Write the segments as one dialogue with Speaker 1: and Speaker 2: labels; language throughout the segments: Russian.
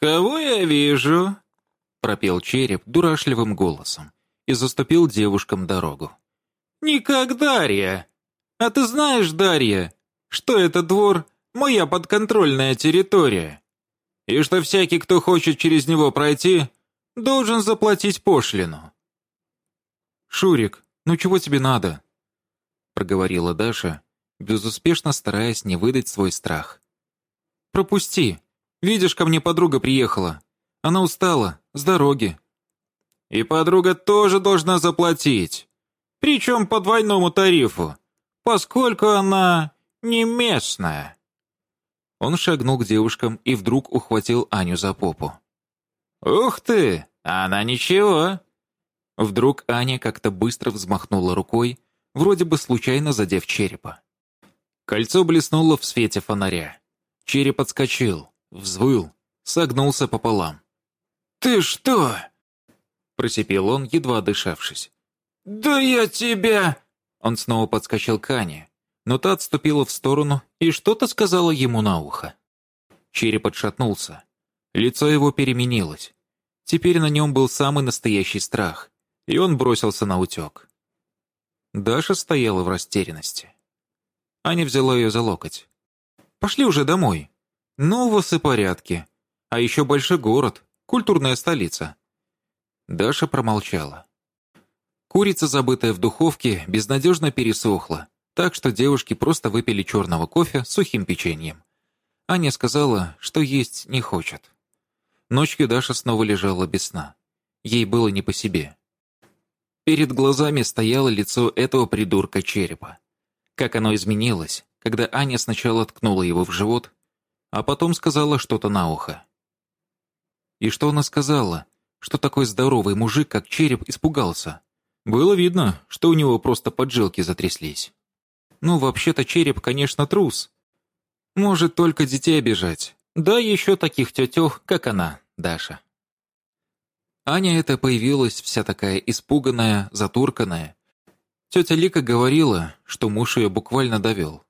Speaker 1: «Кого я вижу?» — пропел череп дурашливым голосом и заступил девушкам дорогу. «Никак Дарья! А ты знаешь, Дарья, что этот двор — моя подконтрольная территория, и что всякий, кто хочет через него пройти, должен заплатить пошлину?» «Шурик, ну чего тебе надо?» — проговорила Даша, безуспешно стараясь не выдать свой страх. «Пропусти. Видишь, ко мне подруга приехала. Она устала, с дороги». «И подруга тоже должна заплатить. Причем по двойному тарифу, поскольку она не местная». Он шагнул к девушкам и вдруг ухватил Аню за попу. «Ух ты! Она ничего!» Вдруг Аня как-то быстро взмахнула рукой, вроде бы случайно задев черепа. Кольцо блеснуло в свете фонаря. Череп отскочил, взвыл, согнулся пополам. «Ты что?» – просипел он, едва дышавшись. «Да я тебя...» Он снова подскочил к Ане, но та отступила в сторону и что-то сказала ему на ухо. Череп отшатнулся. Лицо его переменилось. Теперь на нем был самый настоящий страх, и он бросился на утек. Даша стояла в растерянности. Аня взяла ее за локоть. «Пошли уже домой. У вас и порядки. А еще большой город, культурная столица». Даша промолчала. Курица, забытая в духовке, безнадежно пересохла, так что девушки просто выпили черного кофе с сухим печеньем. Аня сказала, что есть не хочет. Ночью Даша снова лежала без сна. Ей было не по себе. Перед глазами стояло лицо этого придурка черепа. Как оно изменилось, когда Аня сначала ткнула его в живот, а потом сказала что-то на ухо. И что она сказала? Что такой здоровый мужик, как череп, испугался. Было видно, что у него просто поджилки затряслись. Ну, вообще-то череп, конечно, трус. Может только детей обижать. Да еще таких тетех, как она, Даша. Аня эта появилась вся такая испуганная, затурканная. Тетя Лика говорила, что муж ее буквально довел.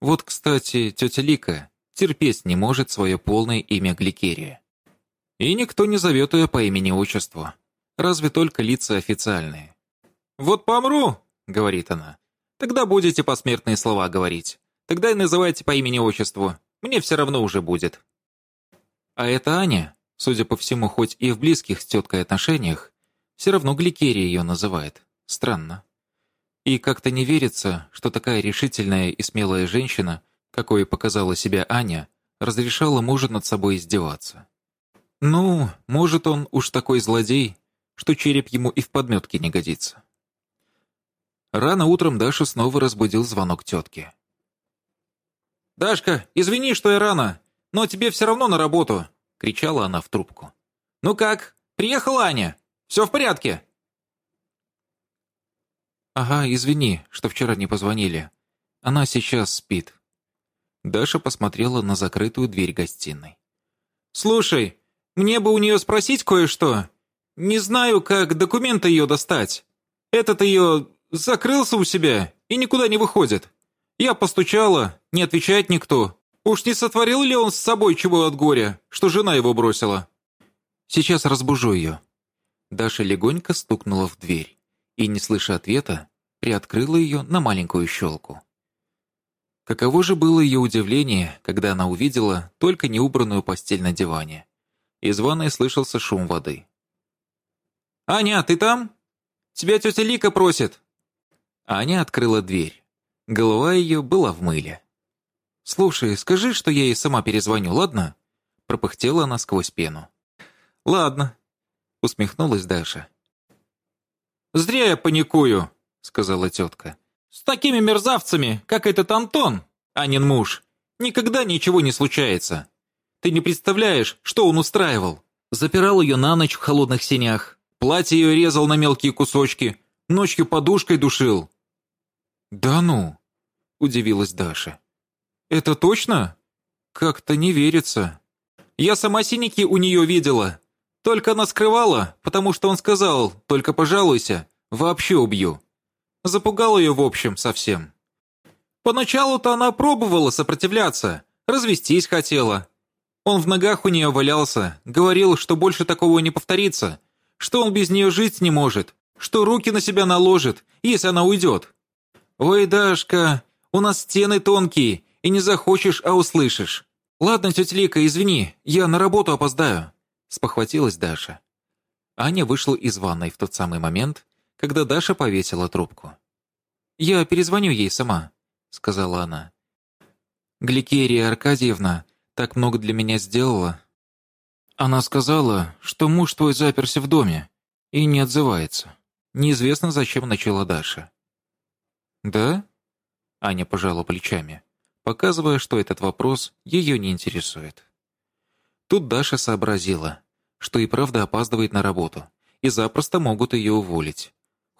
Speaker 1: Вот, кстати, тетя Лика терпеть не может свое полное имя Гликерия. И никто не зовет ее по имени-отчеству, разве только лица официальные. «Вот помру», — говорит она, — «тогда будете посмертные слова говорить. Тогда и называйте по имени-отчеству. Мне все равно уже будет». А это Аня, Судя по всему, хоть и в близких с теткой отношениях, все равно Гликерия ее называет. Странно. И как-то не верится, что такая решительная и смелая женщина, какой показала себя Аня, разрешала мужу над собой издеваться. Ну, может, он уж такой злодей, что череп ему и в подметке не годится. Рано утром Дашу снова разбудил звонок тетки. «Дашка, извини, что я рано, но тебе все равно на работу. — кричала она в трубку. «Ну как? Приехала Аня? Все в порядке?» «Ага, извини, что вчера не позвонили. Она сейчас спит». Даша посмотрела на закрытую дверь гостиной. «Слушай, мне бы у нее спросить кое-что. Не знаю, как документы ее достать. Этот ее закрылся у себя и никуда не выходит. Я постучала, не отвечает никто. Уж не сотворил ли он с собой чего от горя, что жена его бросила? Сейчас разбужу ее. Даша легонько стукнула в дверь и, не слыша ответа, приоткрыла ее на маленькую щелку. Каково же было ее удивление, когда она увидела только неубранную постель на диване. Из ванной слышался шум воды. «Аня, ты там? Тебя тетя Лика просит!» Аня открыла дверь. Голова ее была в мыле. «Слушай, скажи, что я ей сама перезвоню, ладно?» Пропыхтела она сквозь пену. «Ладно», — усмехнулась Даша. «Зря я паникую», — сказала тетка. «С такими мерзавцами, как этот Антон, Анин муж, никогда ничего не случается. Ты не представляешь, что он устраивал. Запирал ее на ночь в холодных сенях, платье ее резал на мелкие кусочки, ночью подушкой душил». «Да ну», — удивилась Даша. «Это точно? Как-то не верится. Я сама синяки у нее видела. Только она скрывала, потому что он сказал, только пожалуйся, вообще убью. Запугал ее в общем совсем. Поначалу-то она пробовала сопротивляться, развестись хотела. Он в ногах у нее валялся, говорил, что больше такого не повторится, что он без нее жить не может, что руки на себя наложит, если она уйдет. Ой, Дашка, у нас стены тонкие, и не захочешь, а услышишь. Ладно, тетя Лика, извини, я на работу опоздаю», – спохватилась Даша. Аня вышла из ванной в тот самый момент, когда Даша повесила трубку. «Я перезвоню ей сама», — сказала она. «Гликерия Аркадьевна так много для меня сделала. Она сказала, что муж твой заперся в доме и не отзывается. Неизвестно, зачем начала Даша». «Да?» — Аня пожала плечами, показывая, что этот вопрос ее не интересует. Тут Даша сообразила, что и правда опаздывает на работу, и запросто могут ее уволить.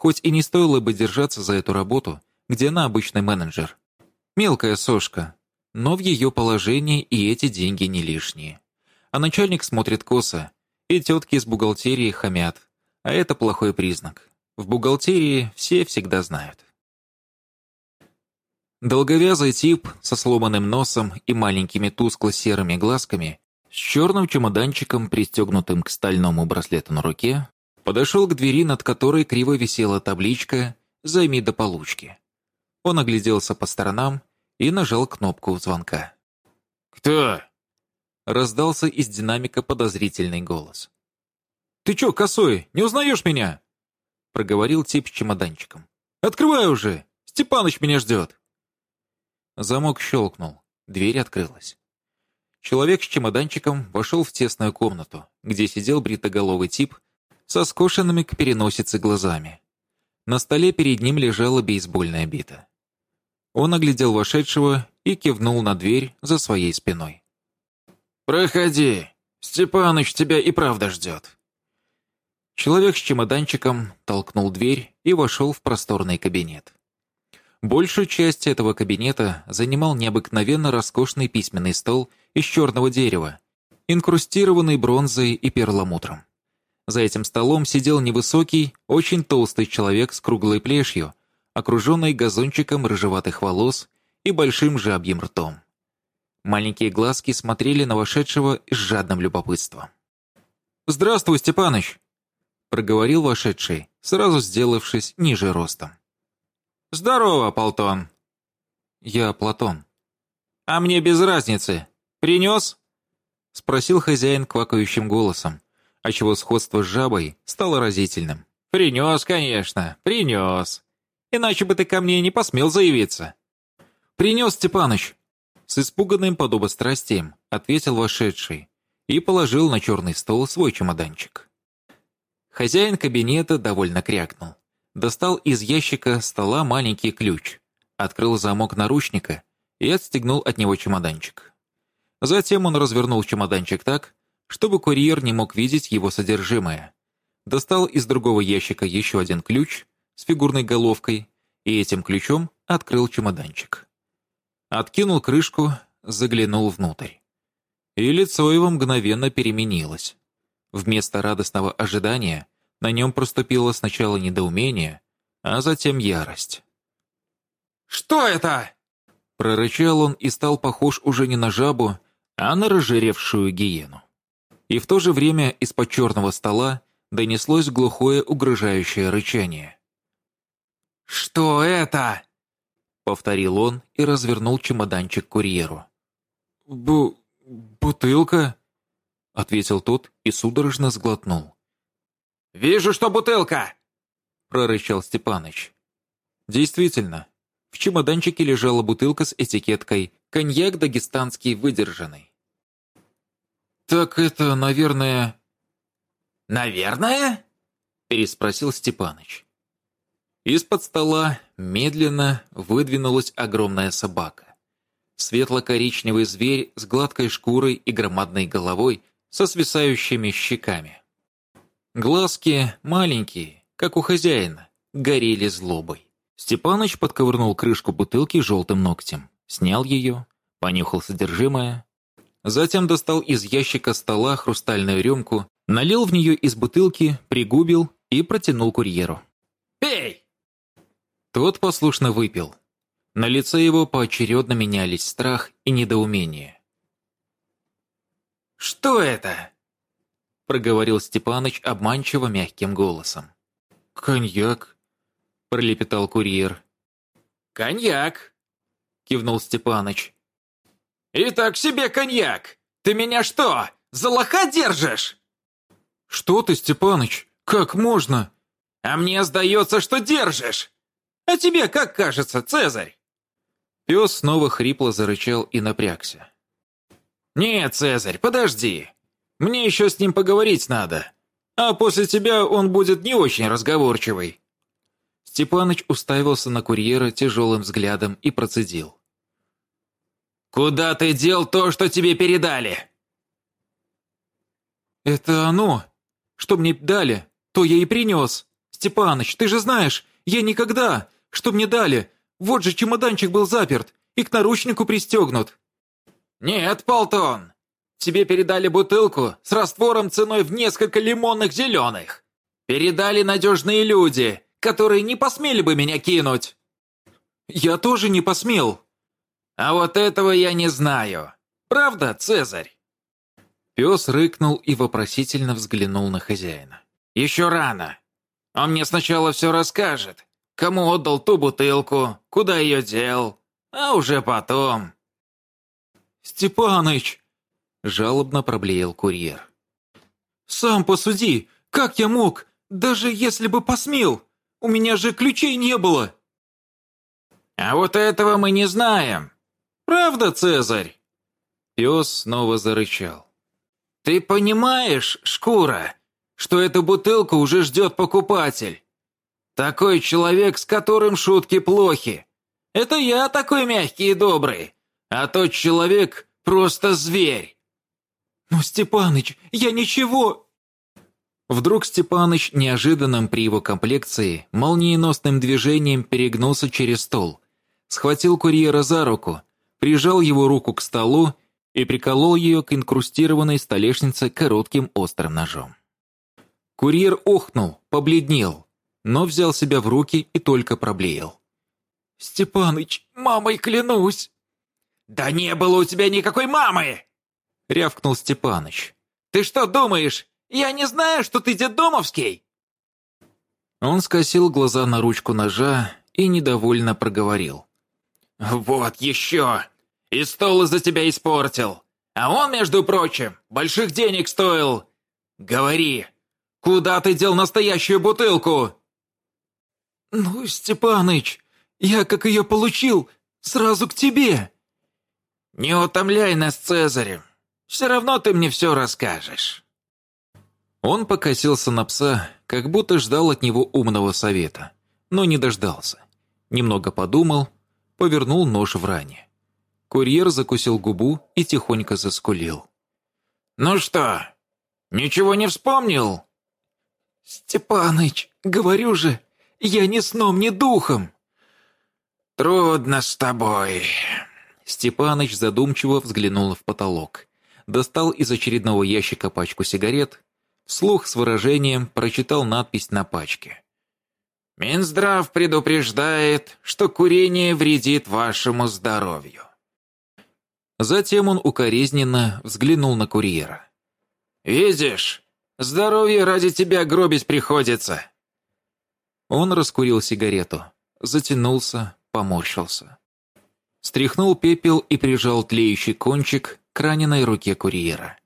Speaker 1: Хоть и не стоило бы держаться за эту работу, где она обычный менеджер. Мелкая сошка, но в ее положении и эти деньги не лишние. А начальник смотрит косо, и тетки из бухгалтерии хамят. А это плохой признак. В бухгалтерии все всегда знают. Долговязый тип со сломанным носом и маленькими тускло-серыми глазками, с черным чемоданчиком, пристегнутым к стальному браслету на руке, Подошел к двери, над которой криво висела табличка «Займи до получки». Он огляделся по сторонам и нажал кнопку звонка.
Speaker 2: «Кто?»
Speaker 1: Раздался из динамика подозрительный голос. «Ты чё, косой, не узнаешь меня?» Проговорил тип с чемоданчиком. «Открывай уже! Степаныч меня ждет!» Замок щелкнул, дверь открылась. Человек с чемоданчиком вошел в тесную комнату, где сидел бритоголовый тип со скошенными к переносице глазами. На столе перед ним лежала бейсбольная бита. Он оглядел вошедшего и кивнул на дверь за своей спиной.
Speaker 2: «Проходи, Степаныч тебя и правда ждет».
Speaker 1: Человек с чемоданчиком толкнул дверь и вошел в просторный кабинет. Большую часть этого кабинета занимал необыкновенно роскошный письменный стол из черного дерева, инкрустированный бронзой и перламутром. За этим столом сидел невысокий, очень толстый человек с круглой плешью, окруженный газончиком рыжеватых волос и большим жабьим ртом. Маленькие глазки смотрели на вошедшего с жадным любопытством. «Здравствуй, Степаныч!» — проговорил вошедший, сразу сделавшись ниже ростом.
Speaker 2: «Здорово, Полтон!»
Speaker 1: «Я Платон».
Speaker 2: «А мне без разницы. Принес?»
Speaker 1: — спросил хозяин квакающим голосом, отчего сходство с жабой стало разительным.
Speaker 2: «Принес, конечно, принес. Иначе бы ты ко мне не посмел заявиться».
Speaker 1: «Принес, Степаныч!» С испуганным подобострастием ответил вошедший и положил на черный стол свой чемоданчик. Хозяин кабинета довольно крякнул. Достал из ящика стола маленький ключ, открыл замок наручника и отстегнул от него чемоданчик. Затем он развернул чемоданчик так, чтобы курьер не мог видеть его содержимое. Достал из другого ящика еще один ключ с фигурной головкой и этим ключом открыл чемоданчик. Откинул крышку, заглянул внутрь. И лицо его мгновенно переменилось. Вместо радостного ожидания на нем проступило сначала недоумение, а затем ярость.
Speaker 2: «Что это?»
Speaker 1: Прорычал он и стал похож уже не на жабу, а на разжиревшую гиену и в то же время из-под черного стола донеслось глухое угрожающее рычание.
Speaker 2: «Что это?»
Speaker 1: — повторил он и развернул чемоданчик курьеру.
Speaker 2: «Бу... бутылка?»
Speaker 1: — ответил тот и судорожно сглотнул.
Speaker 2: «Вижу, что бутылка!»
Speaker 1: — прорычал Степаныч. Действительно, в чемоданчике лежала бутылка с этикеткой «Коньяк дагестанский выдержанный».
Speaker 2: «Так это, наверное...»
Speaker 1: «Наверное?» — переспросил Степаныч. Из-под стола медленно выдвинулась огромная собака. Светло-коричневый зверь с гладкой шкурой и громадной головой со свисающими щеками. Глазки маленькие, как у хозяина, горели злобой. Степаныч подковырнул крышку бутылки желтым ногтем, снял ее, понюхал содержимое Затем достал из ящика стола хрустальную рюмку, налил в нее из бутылки, пригубил и протянул курьеру.
Speaker 2: «Пей!»
Speaker 1: Тот послушно выпил. На лице его поочередно менялись страх и недоумение.
Speaker 2: Что это?»
Speaker 1: проговорил Степаныч обманчиво мягким голосом.
Speaker 2: «Коньяк», — пролепетал курьер.
Speaker 1: «Коньяк», — кивнул Степаныч.
Speaker 2: «И так себе коньяк! Ты меня что, за лоха держишь?»
Speaker 1: «Что ты, Степаныч? Как можно?»
Speaker 2: «А мне сдается, что держишь! А тебе как кажется, Цезарь?»
Speaker 1: Пес снова хрипло зарычал и напрягся.
Speaker 2: «Нет, Цезарь, подожди. Мне еще с ним поговорить надо. А после тебя он будет не очень разговорчивый».
Speaker 1: Степаныч уставился на курьера тяжелым взглядом и процедил.
Speaker 2: «Куда ты дел то, что тебе передали?»
Speaker 1: «Это оно. Что мне дали, то я и принес. Степаныч, ты же знаешь, я никогда. Что мне дали? Вот же чемоданчик был заперт и к наручнику пристегнут».
Speaker 2: «Нет, Полтон, Тебе передали бутылку с раствором ценой в несколько лимонных зеленых. Передали надежные люди, которые не посмели бы меня кинуть.
Speaker 1: Я тоже не посмел.
Speaker 2: А вот этого я не знаю. Правда, Цезарь?
Speaker 1: Пес рыкнул и вопросительно взглянул на хозяина.
Speaker 2: Еще рано. Он мне сначала все расскажет. Кому отдал ту бутылку, куда ее дел, а уже потом.
Speaker 1: «Степаныч!» Жалобно проблеял курьер. «Сам посуди! Как я мог? Даже если бы посмел! У меня же ключей не было!»
Speaker 2: «А вот этого мы не знаем! Правда, Цезарь?»
Speaker 1: Пес снова зарычал.
Speaker 2: «Ты понимаешь, Шкура, что эту бутылку уже ждет покупатель? Такой человек, с которым шутки плохи. Это я такой мягкий и добрый, а тот человек просто зверь.
Speaker 1: «Ну, Степаныч, я ничего...» Вдруг Степаныч, неожиданным при его комплекции, молниеносным движением перегнулся через стол, схватил курьера за руку, прижал его руку к столу и приколол ее к инкрустированной столешнице коротким острым ножом. Курьер охнул, побледнел, но взял себя в руки и только проблеял.
Speaker 2: «Степаныч, мамой клянусь!» «Да не было у тебя никакой мамы!» — рявкнул Степаныч. «Ты что думаешь, я не знаю, что ты детдомовский?»
Speaker 1: Он скосил глаза на ручку ножа и недовольно проговорил.
Speaker 2: «Вот еще! И стол из-за тебя испортил! А он, между прочим, больших денег стоил! Говори, куда ты дел настоящую бутылку?»
Speaker 1: «Ну, Степаныч, я как ее получил, сразу к тебе!»
Speaker 2: «Не утомляй нас, Цезарем! Все равно ты мне все расскажешь».
Speaker 1: Он покосился на пса, как будто ждал от него умного совета, но не дождался. Немного подумал, повернул нож в ране. Курьер закусил губу и тихонько заскулил.
Speaker 2: «Ну что, ничего не вспомнил?»
Speaker 1: «Степаныч, говорю же, я ни сном, ни духом!»
Speaker 2: «Трудно с тобой!»
Speaker 1: Степаныч задумчиво взглянул в потолок достал из очередного ящика пачку сигарет, вслух с выражением прочитал надпись на пачке.
Speaker 2: «Минздрав предупреждает, что курение вредит вашему здоровью».
Speaker 1: Затем он укоризненно взглянул на курьера.
Speaker 2: «Видишь, здоровье ради тебя гробить приходится».
Speaker 1: Он раскурил сигарету, затянулся, поморщился. Стряхнул пепел и прижал тлеющий кончик к раненой руке курьера.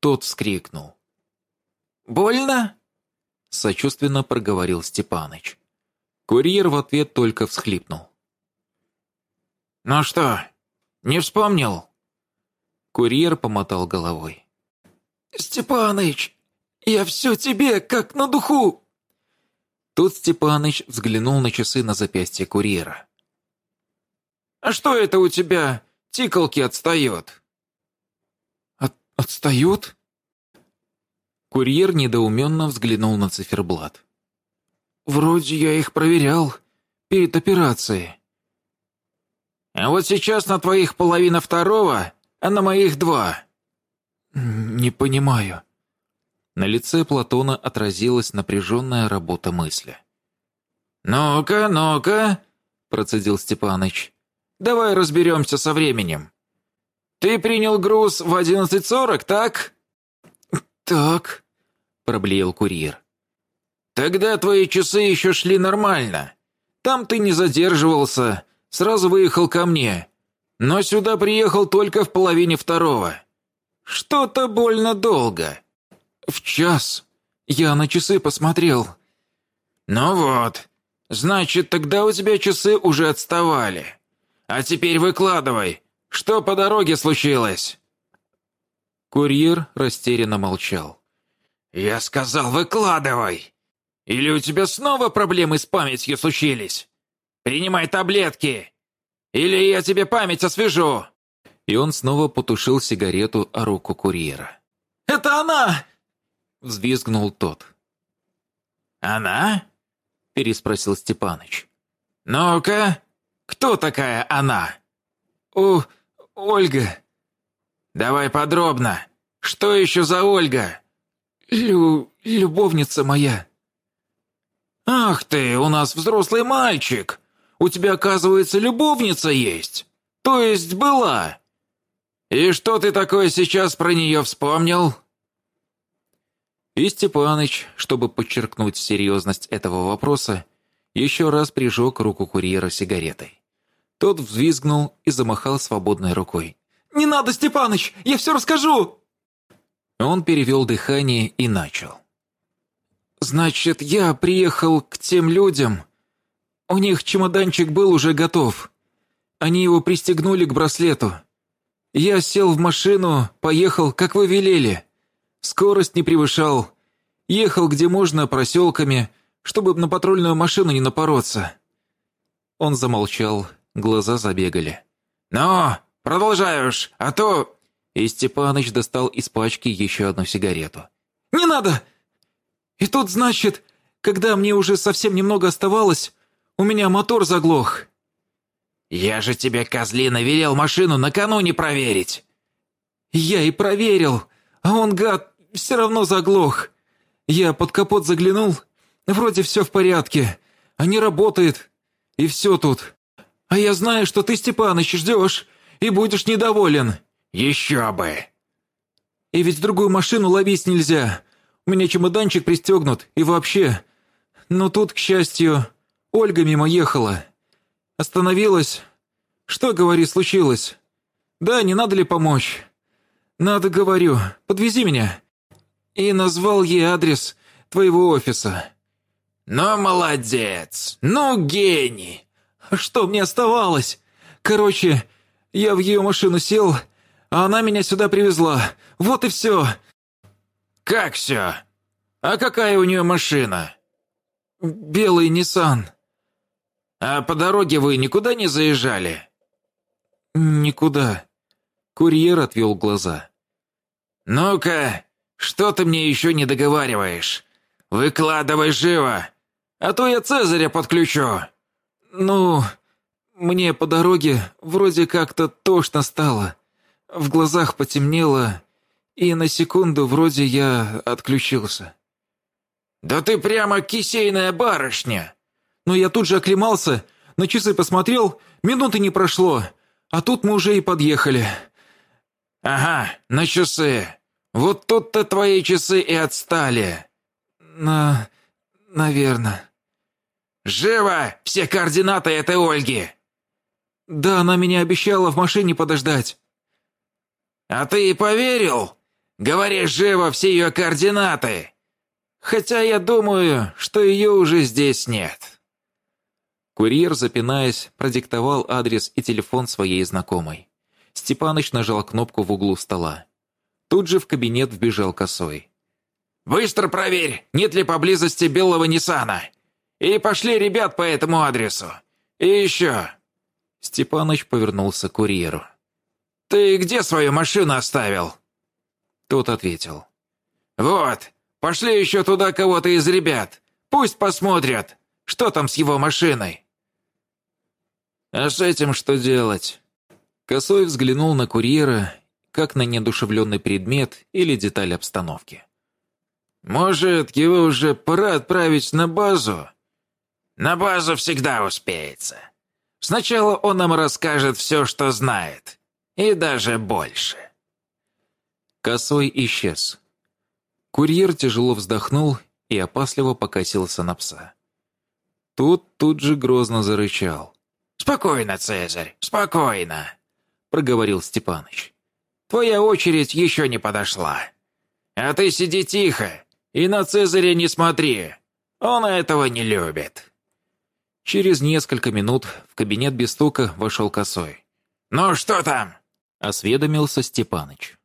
Speaker 1: Тот вскрикнул.
Speaker 2: «Больно?»
Speaker 1: – сочувственно проговорил Степаныч. Курьер в ответ только всхлипнул.
Speaker 2: «Ну что, не вспомнил?»
Speaker 1: Курьер помотал головой.
Speaker 2: «Степаныч, я все тебе, как на духу!»
Speaker 1: Тут Степаныч взглянул на часы на запястье курьера.
Speaker 2: «А что это у тебя? Тикалки отстает?»
Speaker 1: «Отстают?» Курьер недоуменно взглянул на циферблат. «Вроде я их проверял перед операцией».
Speaker 2: «А вот сейчас на твоих половина второго, а на моих два».
Speaker 1: «Не понимаю». На лице Платона отразилась напряженная работа мысли.
Speaker 2: «Ну-ка, ну-ка», — процедил Степаныч. «Давай разберемся со временем. Ты принял груз в 11.40, так?»
Speaker 1: «Так», — проблеял курьер.
Speaker 2: «Тогда твои часы еще шли нормально. Там ты не задерживался, сразу выехал ко мне. Но сюда приехал только в половине второго. Что-то больно долго».
Speaker 1: «В час. Я на часы посмотрел».
Speaker 2: «Ну вот. Значит, тогда у тебя часы уже отставали. А теперь выкладывай. Что по дороге случилось?»
Speaker 1: Курьер растерянно молчал.
Speaker 2: «Я сказал, выкладывай! Или у тебя снова проблемы с памятью случились? Принимай таблетки! Или я тебе память освежу!»
Speaker 1: И он снова потушил сигарету о руку курьера.
Speaker 2: «Это она!»
Speaker 1: — взвизгнул тот.
Speaker 2: «Она?»
Speaker 1: — переспросил Степаныч.
Speaker 2: «Ну-ка, кто такая она?»
Speaker 1: «О, Ольга».
Speaker 2: «Давай подробно. Что еще за Ольга?»
Speaker 1: «Лю... любовница моя».
Speaker 2: «Ах ты, у нас взрослый мальчик. У тебя, оказывается, любовница есть. То есть была. И что ты такое сейчас про нее вспомнил?»
Speaker 1: И Степаныч, чтобы подчеркнуть серьезность этого вопроса, еще раз прижег руку курьера сигаретой. Тот взвизгнул и замахал свободной рукой.
Speaker 2: «Не надо, Степаныч, я все расскажу!»
Speaker 1: Он перевел дыхание и начал. «Значит, я приехал к тем людям. У них чемоданчик был уже готов. Они его пристегнули к браслету. Я сел в машину, поехал, как вы велели. Скорость не превышал. Ехал где можно, проселками, чтобы на патрульную машину не напороться». Он замолчал, глаза забегали.
Speaker 2: «Ну, продолжай уж, а то...»
Speaker 1: И Степаныч достал из пачки еще одну сигарету.
Speaker 2: «Не надо! И тут, значит, когда мне уже совсем немного оставалось, у меня мотор заглох». «Я же тебе, козлина, велел машину накануне проверить!»
Speaker 1: «Я и проверил, а он, гад, все равно заглох. Я под капот заглянул, вроде все в порядке, а не работает, и все тут. А я знаю, что ты, Степаныч, ждешь и будешь недоволен».
Speaker 2: «Еще бы!»
Speaker 1: «И ведь другую машину ловить нельзя. У меня чемоданчик пристегнут, и вообще. Но тут, к счастью, Ольга мимо ехала. Остановилась. Что, говори, случилось? Да, не надо ли помочь? Надо, говорю, подвези меня. И назвал ей адрес твоего офиса.
Speaker 2: Ну, молодец! Ну, гений!
Speaker 1: Что мне оставалось? Короче, я в ее машину сел, а она меня сюда привезла. Вот и все.
Speaker 2: Как все? А какая у нее машина?
Speaker 1: Белый Ниссан.
Speaker 2: А по дороге вы никуда не заезжали?
Speaker 1: Никуда. Курьер отвел глаза.
Speaker 2: Ну-ка, что ты мне еще не договариваешь? Выкладывай живо, а то я Цезаря подключу.
Speaker 1: Ну, мне по дороге вроде как-то тошно стало. В глазах потемнело, и на секунду вроде я отключился.
Speaker 2: «Да ты прямо кисейная барышня!»
Speaker 1: Но я тут же оклемался, на часы посмотрел, минуты не прошло, а тут мы уже и подъехали.
Speaker 2: «Ага, на часы. Вот тут-то твои часы и отстали».
Speaker 1: «На... наверное».
Speaker 2: «Живо! Все координаты этой Ольги!»
Speaker 1: «Да, она меня обещала в машине подождать».
Speaker 2: «А ты и поверил? Говори живо все ее координаты! Хотя я думаю, что ее уже здесь нет».
Speaker 1: Курьер, запинаясь, продиктовал адрес и телефон своей знакомой. Степаныч нажал кнопку в углу стола. Тут же в кабинет вбежал косой.
Speaker 2: «Быстро проверь, нет ли поблизости белого Ниссана. И пошли ребят по этому адресу. И еще...»
Speaker 1: Степаныч повернулся к курьеру.
Speaker 2: «Ты где свою машину оставил?»
Speaker 1: Тот ответил.
Speaker 2: «Вот, пошли еще туда кого-то из ребят. Пусть посмотрят, что там с его машиной».
Speaker 1: «А с этим что делать?» Косой взглянул на курьера, как на неодушевленный предмет или деталь обстановки.
Speaker 2: «Может, его уже пора отправить на базу?» «На базу всегда успеется. Сначала он нам расскажет все, что знает. И даже больше.
Speaker 1: Косой исчез. Курьер тяжело вздохнул и опасливо покосился на пса. Тот тут же грозно зарычал.
Speaker 2: «Спокойно, Цезарь, спокойно», — проговорил Степаныч. «Твоя очередь еще не подошла. А ты сиди тихо и на Цезаря не смотри. Он этого не любит».
Speaker 1: Через несколько минут в кабинет без стука вошел Косой.
Speaker 2: «Ну что там?»
Speaker 1: — осведомился Степаныч.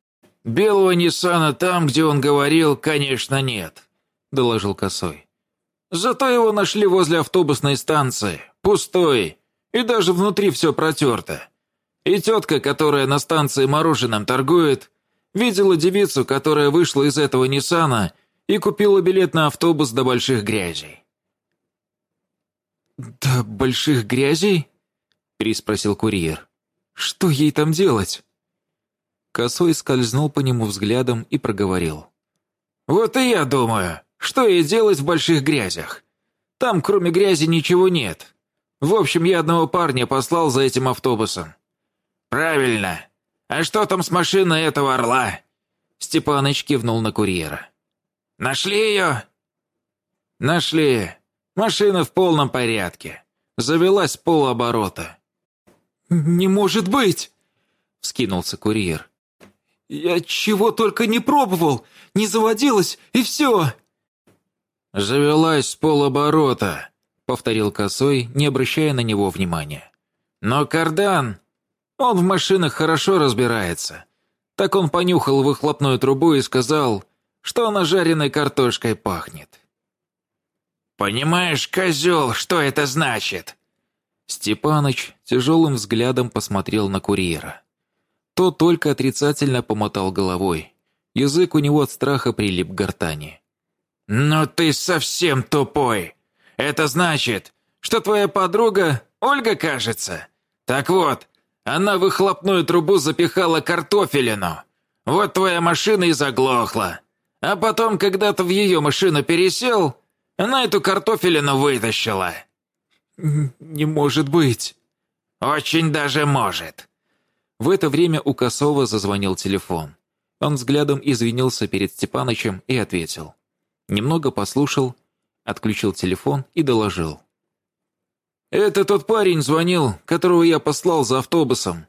Speaker 2: «Белого Ниссана там, где он говорил, конечно, нет», — доложил Косой. «Зато его нашли возле автобусной станции, пустой, и даже внутри все протерто. И тетка, которая на станции мороженым торгует, видела девицу, которая вышла из этого Ниссана и купила билет на автобус до Больших Грязей».
Speaker 1: «До Больших Грязей?» — переспросил курьер. «Что ей там делать?» Косой скользнул по нему взглядом и проговорил.
Speaker 2: «Вот и я думаю, что ей делать в больших грязях? Там кроме грязи ничего нет. В общем, я одного парня послал за этим автобусом». «Правильно. А что там с машиной этого орла?» Степаныч кивнул на курьера. «Нашли ее?» «Нашли. Машина в полном порядке. Завелась с полуоборота».
Speaker 1: «Не может быть!» — вскинулся курьер. «Я чего только не пробовал, не заводилась, и все!»
Speaker 2: «Завелась с полоборота», — повторил Косой, не обращая на него внимания. «Но кардан, он в машинах хорошо разбирается. Так он понюхал выхлопную трубу и сказал, что она жареной картошкой пахнет». «Понимаешь, козел, что это значит?»
Speaker 1: Степаныч тяжелым взглядом посмотрел на курьера. Тот только отрицательно помотал головой. Язык у него от страха прилип к гортани.
Speaker 2: «Ну ты совсем тупой! Это значит, что твоя подруга Ольга, кажется? Так вот, она в выхлопную трубу запихала картофелину. Вот твоя машина и заглохла. А потом, когда ты в ее машину пересел, она эту картофелину вытащила».
Speaker 1: «Не может быть».
Speaker 2: «Очень даже может.
Speaker 1: В это время у Косова зазвонил телефон. Он взглядом извинился перед Степанычем и ответил. Немного послушал, отключил телефон и доложил.
Speaker 2: «Это тот парень звонил, которого я послал за автобусом.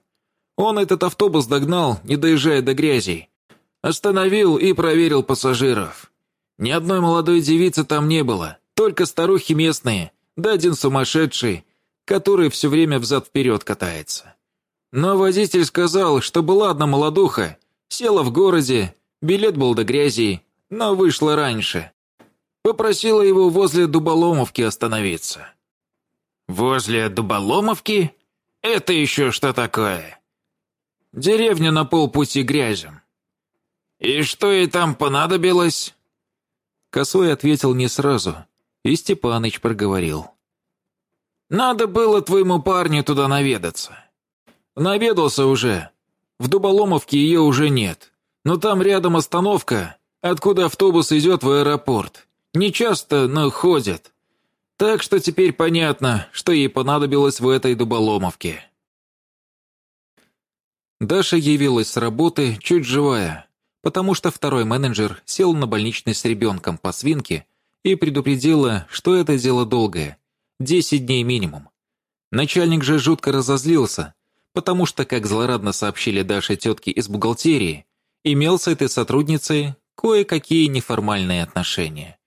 Speaker 2: Он этот автобус догнал, не доезжая до грязи. Остановил и проверил пассажиров. Ни одной молодой девицы там не было, только старухи местные, да один сумасшедший, который все время взад-вперед катается. Но водитель сказал, что была одна молодуха, села в городе, билет был до грязи, но вышла раньше. Попросила его возле Дуболомовки остановиться. «Возле Дуболомовки? Это еще что такое?» «Деревня на полпути грязем». «И что ей там понадобилось?»
Speaker 1: Косой ответил не сразу, и Степаныч проговорил.
Speaker 2: «Надо было твоему парню туда наведаться. Наведался уже. В Дуболомовке ее уже нет. Но там рядом остановка, откуда автобус идет в аэропорт. Не часто, но ходят. Так что теперь понятно, что ей понадобилось в этой Дуболомовке.
Speaker 1: Даша явилась с работы чуть живая, потому что второй менеджер сел на больничный с ребенком по свинке и предупредила, что это дело долгое, 10 дней минимум. Начальник же жутко разозлился, потому что, как злорадно сообщили Даше тетки из бухгалтерии, имел с этой сотрудницей кое-какие неформальные отношения.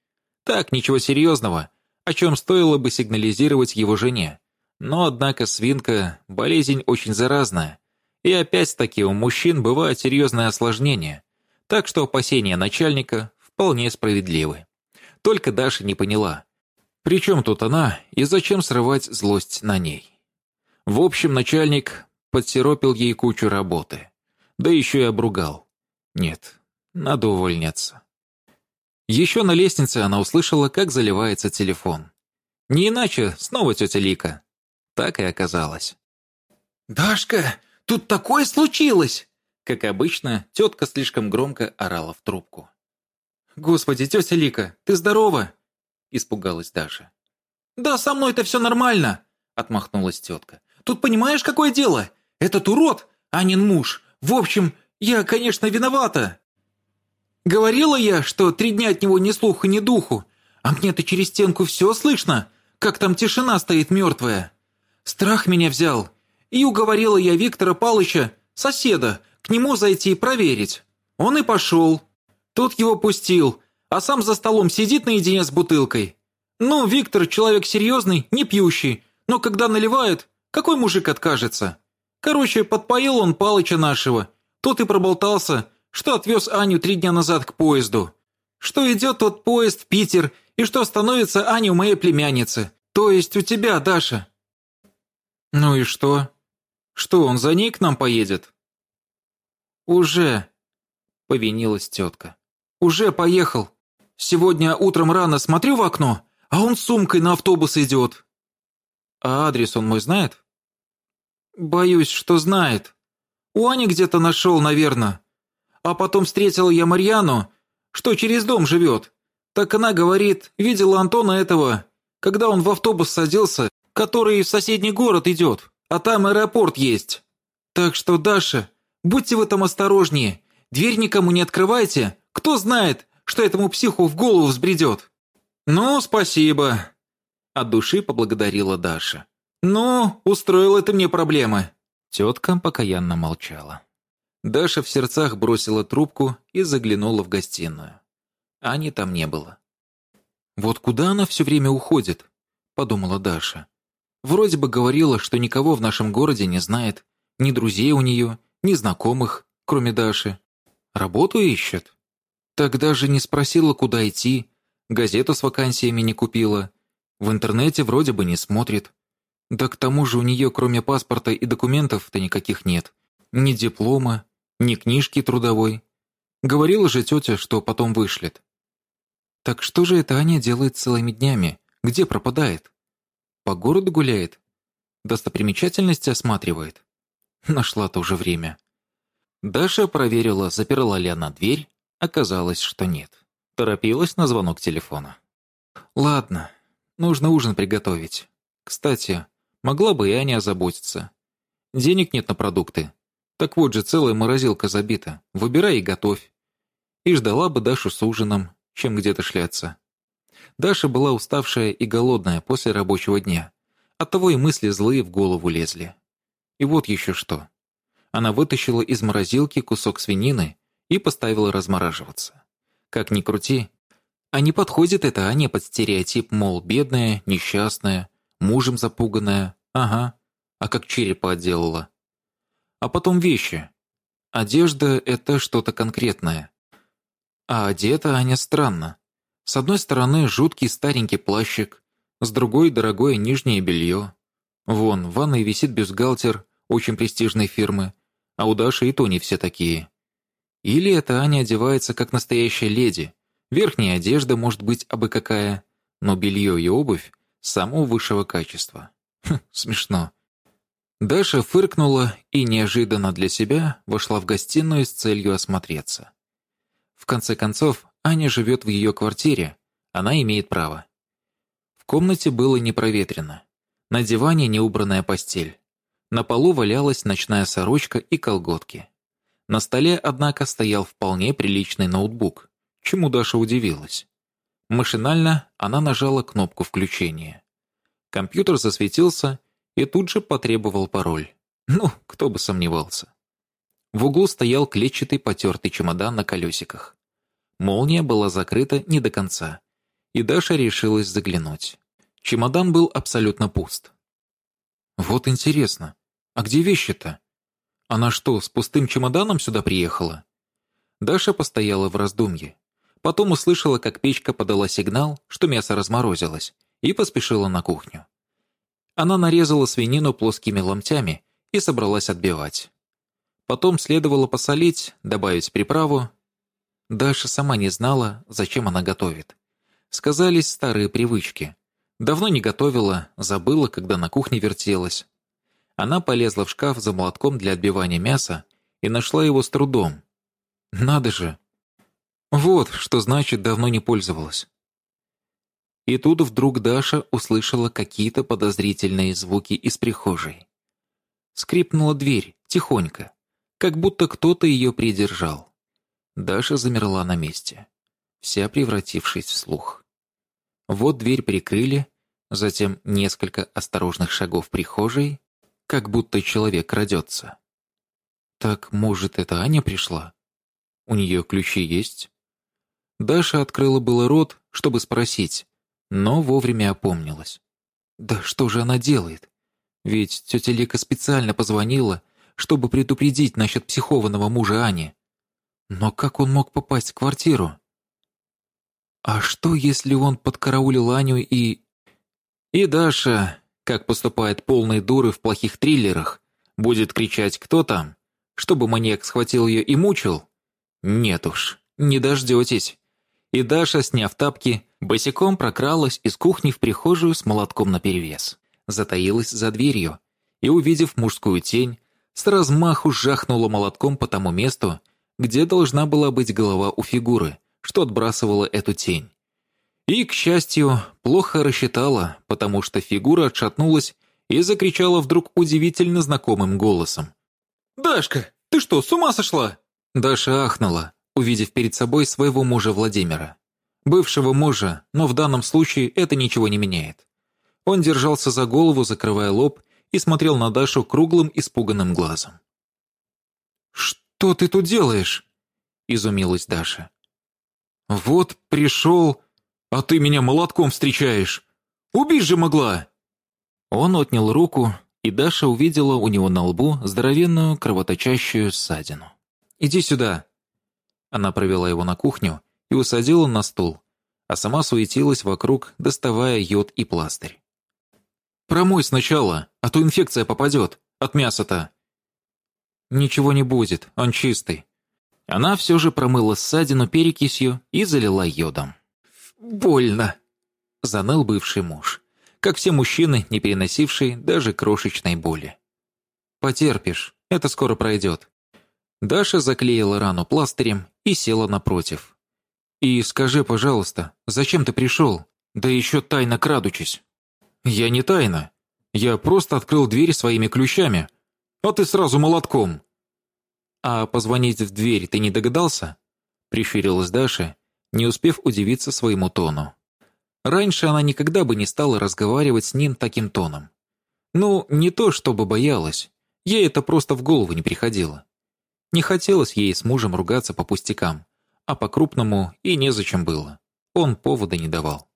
Speaker 1: Так, ничего серьезного, о чем стоило бы сигнализировать его жене. Но, однако, свинка – болезнь очень заразная, и опять-таки у мужчин бывают серьезные осложнения, так что опасения начальника вполне справедливы. Только Даша не поняла, при чем тут она и зачем срывать злость на ней. В общем, начальник подсиропил ей кучу работы. Да еще и обругал. Нет, надо увольняться. Еще на лестнице она услышала, как заливается телефон. Не иначе, снова тетя Лика. Так и оказалось.
Speaker 2: «Дашка, тут такое случилось!»
Speaker 1: Как обычно, тетка слишком громко орала в трубку. «Господи, тетя Лика, ты здорова?» Испугалась Даша.
Speaker 2: «Да, со мной-то все нормально!» Отмахнулась тетка. «Тут понимаешь, какое дело? Этот урод
Speaker 1: Анин муж. В общем, я, конечно, виновата. Говорила я, что три дня от него ни слуха, ни духу, а мне-то через стенку все слышно, как там тишина стоит мертвая. Страх меня взял, и уговорила я Виктора Палыча, соседа, к нему зайти и проверить. Он и пошел. Тут его пустил, а сам за столом сидит наедине с бутылкой. Ну, Виктор человек серьезный, не пьющий, но когда наливает, какой мужик откажется? Короче, подпоил он Палыча нашего. Тот и проболтался, что отвез Аню три дня назад к поезду. Что идет тот поезд в Питер, и что становится Аня у моей племянницы. То есть у тебя, Даша. Ну и что? Что, он за ней к нам поедет? Уже, повинилась тетка. Уже поехал. Сегодня утром рано смотрю в окно, а он с сумкой на автобус идет. А адрес он мой знает? Боюсь, что знает. У Ани где-то нашел, наверное. А потом встретила я Марьяну, что через дом живет. Так она говорит, видела Антона этого, когда он в автобус садился, который в соседний город идет, а там аэропорт есть. Так что, Даша, будьте в этом осторожнее. Дверь никому не открывайте. Кто знает, что этому психу в голову взбредет. Ну, спасибо. От души поблагодарила Даша. «Ну, устроила ты мне проблемы». Тетка покаянно молчала. Даша в сердцах бросила трубку и заглянула в гостиную. Ани там не было. «Вот куда она все время уходит?» – подумала Даша. «Вроде бы говорила, что никого в нашем городе не знает, ни друзей у нее, ни знакомых, кроме Даши. Работу ищет? Так даже не спросила, куда идти, газету с вакансиями не купила, в интернете вроде бы не смотрит. Да к тому же у нее кроме паспорта и документов-то никаких нет. Ни диплома, ни книжки трудовой. Говорила же тетя, что потом вышлет. Так что же это Аня делает целыми днями? Где пропадает? По городу гуляет? Достопримечательности осматривает? Нашла тоже время. Даша проверила, заперла ли она дверь. Оказалось, что нет. Торопилась на звонок телефона. «Ладно, нужно ужин приготовить. Кстати, Могла бы и Аня озаботиться. Денег нет на продукты. Так вот же целая морозилка забита. Выбирай и готовь. И ждала бы Дашу с ужином, чем где-то шляться. Даша была уставшая и голодная после рабочего дня. Оттого и мысли злые в голову лезли. И вот еще что. Она вытащила из морозилки кусок свинины и поставила размораживаться. Как ни крути, а не подходит это Ане под стереотип, мол, бедная, несчастная, мужем запуганная, ага, а как черепа отделала. А потом вещи. Одежда — это что-то конкретное. А одета Аня странно. С одной стороны жуткий старенький плащик, с другой — дорогое нижнее белье. Вон, в ванной висит бюстгальтер очень престижной фирмы, а у Даши и то не все такие. Или это Аня одевается как настоящая леди. Верхняя одежда может быть абы какая, но белье и обувь самого высшего качества. Хм, смешно. Даша фыркнула и неожиданно для себя вошла в гостиную с целью осмотреться. В конце концов, Аня живет в ее квартире, она имеет право. В комнате было непроветрено. На диване неубранная постель. На полу валялась ночная сорочка и колготки. На столе, однако, стоял вполне приличный ноутбук, чему Даша удивилась. Машинально она нажала кнопку включения. Компьютер засветился и тут же потребовал пароль. Ну, кто бы сомневался. В углу стоял клетчатый потертый чемодан на колесиках. Молния была закрыта не до конца, и Даша решилась заглянуть. Чемодан был абсолютно пуст. Вот интересно, а где вещи-то? Она что, с пустым чемоданом сюда приехала? Даша постояла в раздумье. Потом услышала, как печка подала сигнал, что мясо разморозилось, и поспешила на кухню. Она нарезала свинину плоскими ломтями и собралась отбивать. Потом следовало посолить, добавить приправу. Даша сама не знала, зачем она готовит. Сказались старые привычки. Давно не готовила, забыла, когда на кухне вертелась. Она полезла в шкаф за молотком для отбивания мяса и нашла его с трудом. Надо же, вот, что значит давно не пользовалась. И тут вдруг Даша услышала какие-то подозрительные звуки из прихожей. Скрипнула дверь, тихонько, как будто кто-то ее придержал. Даша замерла на месте, вся превратившись в слух. Вот дверь прикрыли, затем несколько осторожных шагов прихожей, как будто человек крадется. Так, может, это Аня пришла? У нее ключи есть? Даша открыла было рот, чтобы спросить, но вовремя опомнилась. Да что же она делает? Ведь тетя Лика специально позвонила, чтобы предупредить насчет психованного мужа Ани. Но как он мог попасть в квартиру? А что, если он подкараулил Аню и... И Даша, как поступает полные дуры в плохих триллерах, будет кричать «Кто там?», чтобы маньяк схватил ее и мучил? Нет уж, не дождетесь. И Даша, сняв тапки, босиком прокралась из кухни в прихожую с молотком наперевес. Затаилась за дверью и, увидев мужскую тень, с размаху жахнула молотком по тому месту, где должна была быть голова у фигуры, что отбрасывала эту тень. И, к счастью, плохо рассчитала, потому что фигура отшатнулась и закричала вдруг удивительно знакомым голосом. «Дашка, ты что, с ума сошла?» Даша ахнула, увидев перед собой своего мужа Владимира. Бывшего мужа, но в данном случае это ничего не меняет. Он держался за голову, закрывая лоб, и смотрел на Дашу круглым испуганным глазом. «Что ты тут делаешь?» – изумилась Даша. «Вот пришел, а ты меня молотком встречаешь. Убить же могла!» Он отнял руку, и Даша увидела у него на лбу здоровенную кровоточащую ссадину. «Иди сюда!» Она провела его на кухню и усадила на стул, а сама суетилась вокруг, доставая йод и пластырь. «Промой сначала, а то инфекция попадет, от мяса-то!» «Ничего не будет, он чистый». Она все же промыла ссадину перекисью и залила йодом. «Больно!» – заныл бывший муж, как все мужчины, не переносившие даже крошечной боли. «Потерпишь, это скоро пройдет». Даша заклеила рану пластырем и села напротив. «И скажи, пожалуйста, зачем ты пришел? Да еще тайно крадучись». «Я не тайно. Я просто открыл дверь своими ключами, а ты сразу молотком». «А позвонить в дверь ты не догадался?» Прищурилась Даша, не успев удивиться своему тону. Раньше она никогда бы не стала разговаривать с ним таким тоном. Ну, не то чтобы боялась, ей это просто в голову не приходило. Не хотелось ей с мужем ругаться по пустякам, а по-крупному и незачем было. Он повода не давал.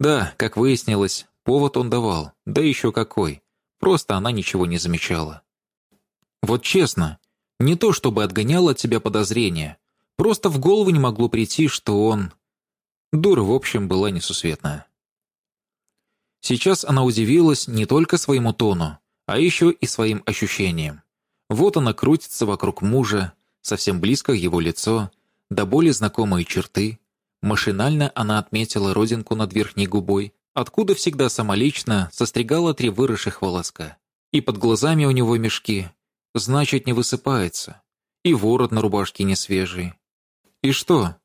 Speaker 1: Да, как выяснилось, повод он давал, да еще какой. Просто она ничего не замечала. Вот честно, не то чтобы отгонял от тебя подозрения, просто в голову не могло прийти, что он... Дура, в общем, была несусветная. Сейчас она удивилась не только своему тону, а еще и своим ощущениям. Вот она крутится вокруг мужа, совсем близко его лицо, до более знакомые черты. Машинально она отметила родинку над верхней губой, откуда всегда самолично состригала три выросших волоска. И под глазами у него мешки, значит, не высыпается. И ворот на рубашке не свежий. И что?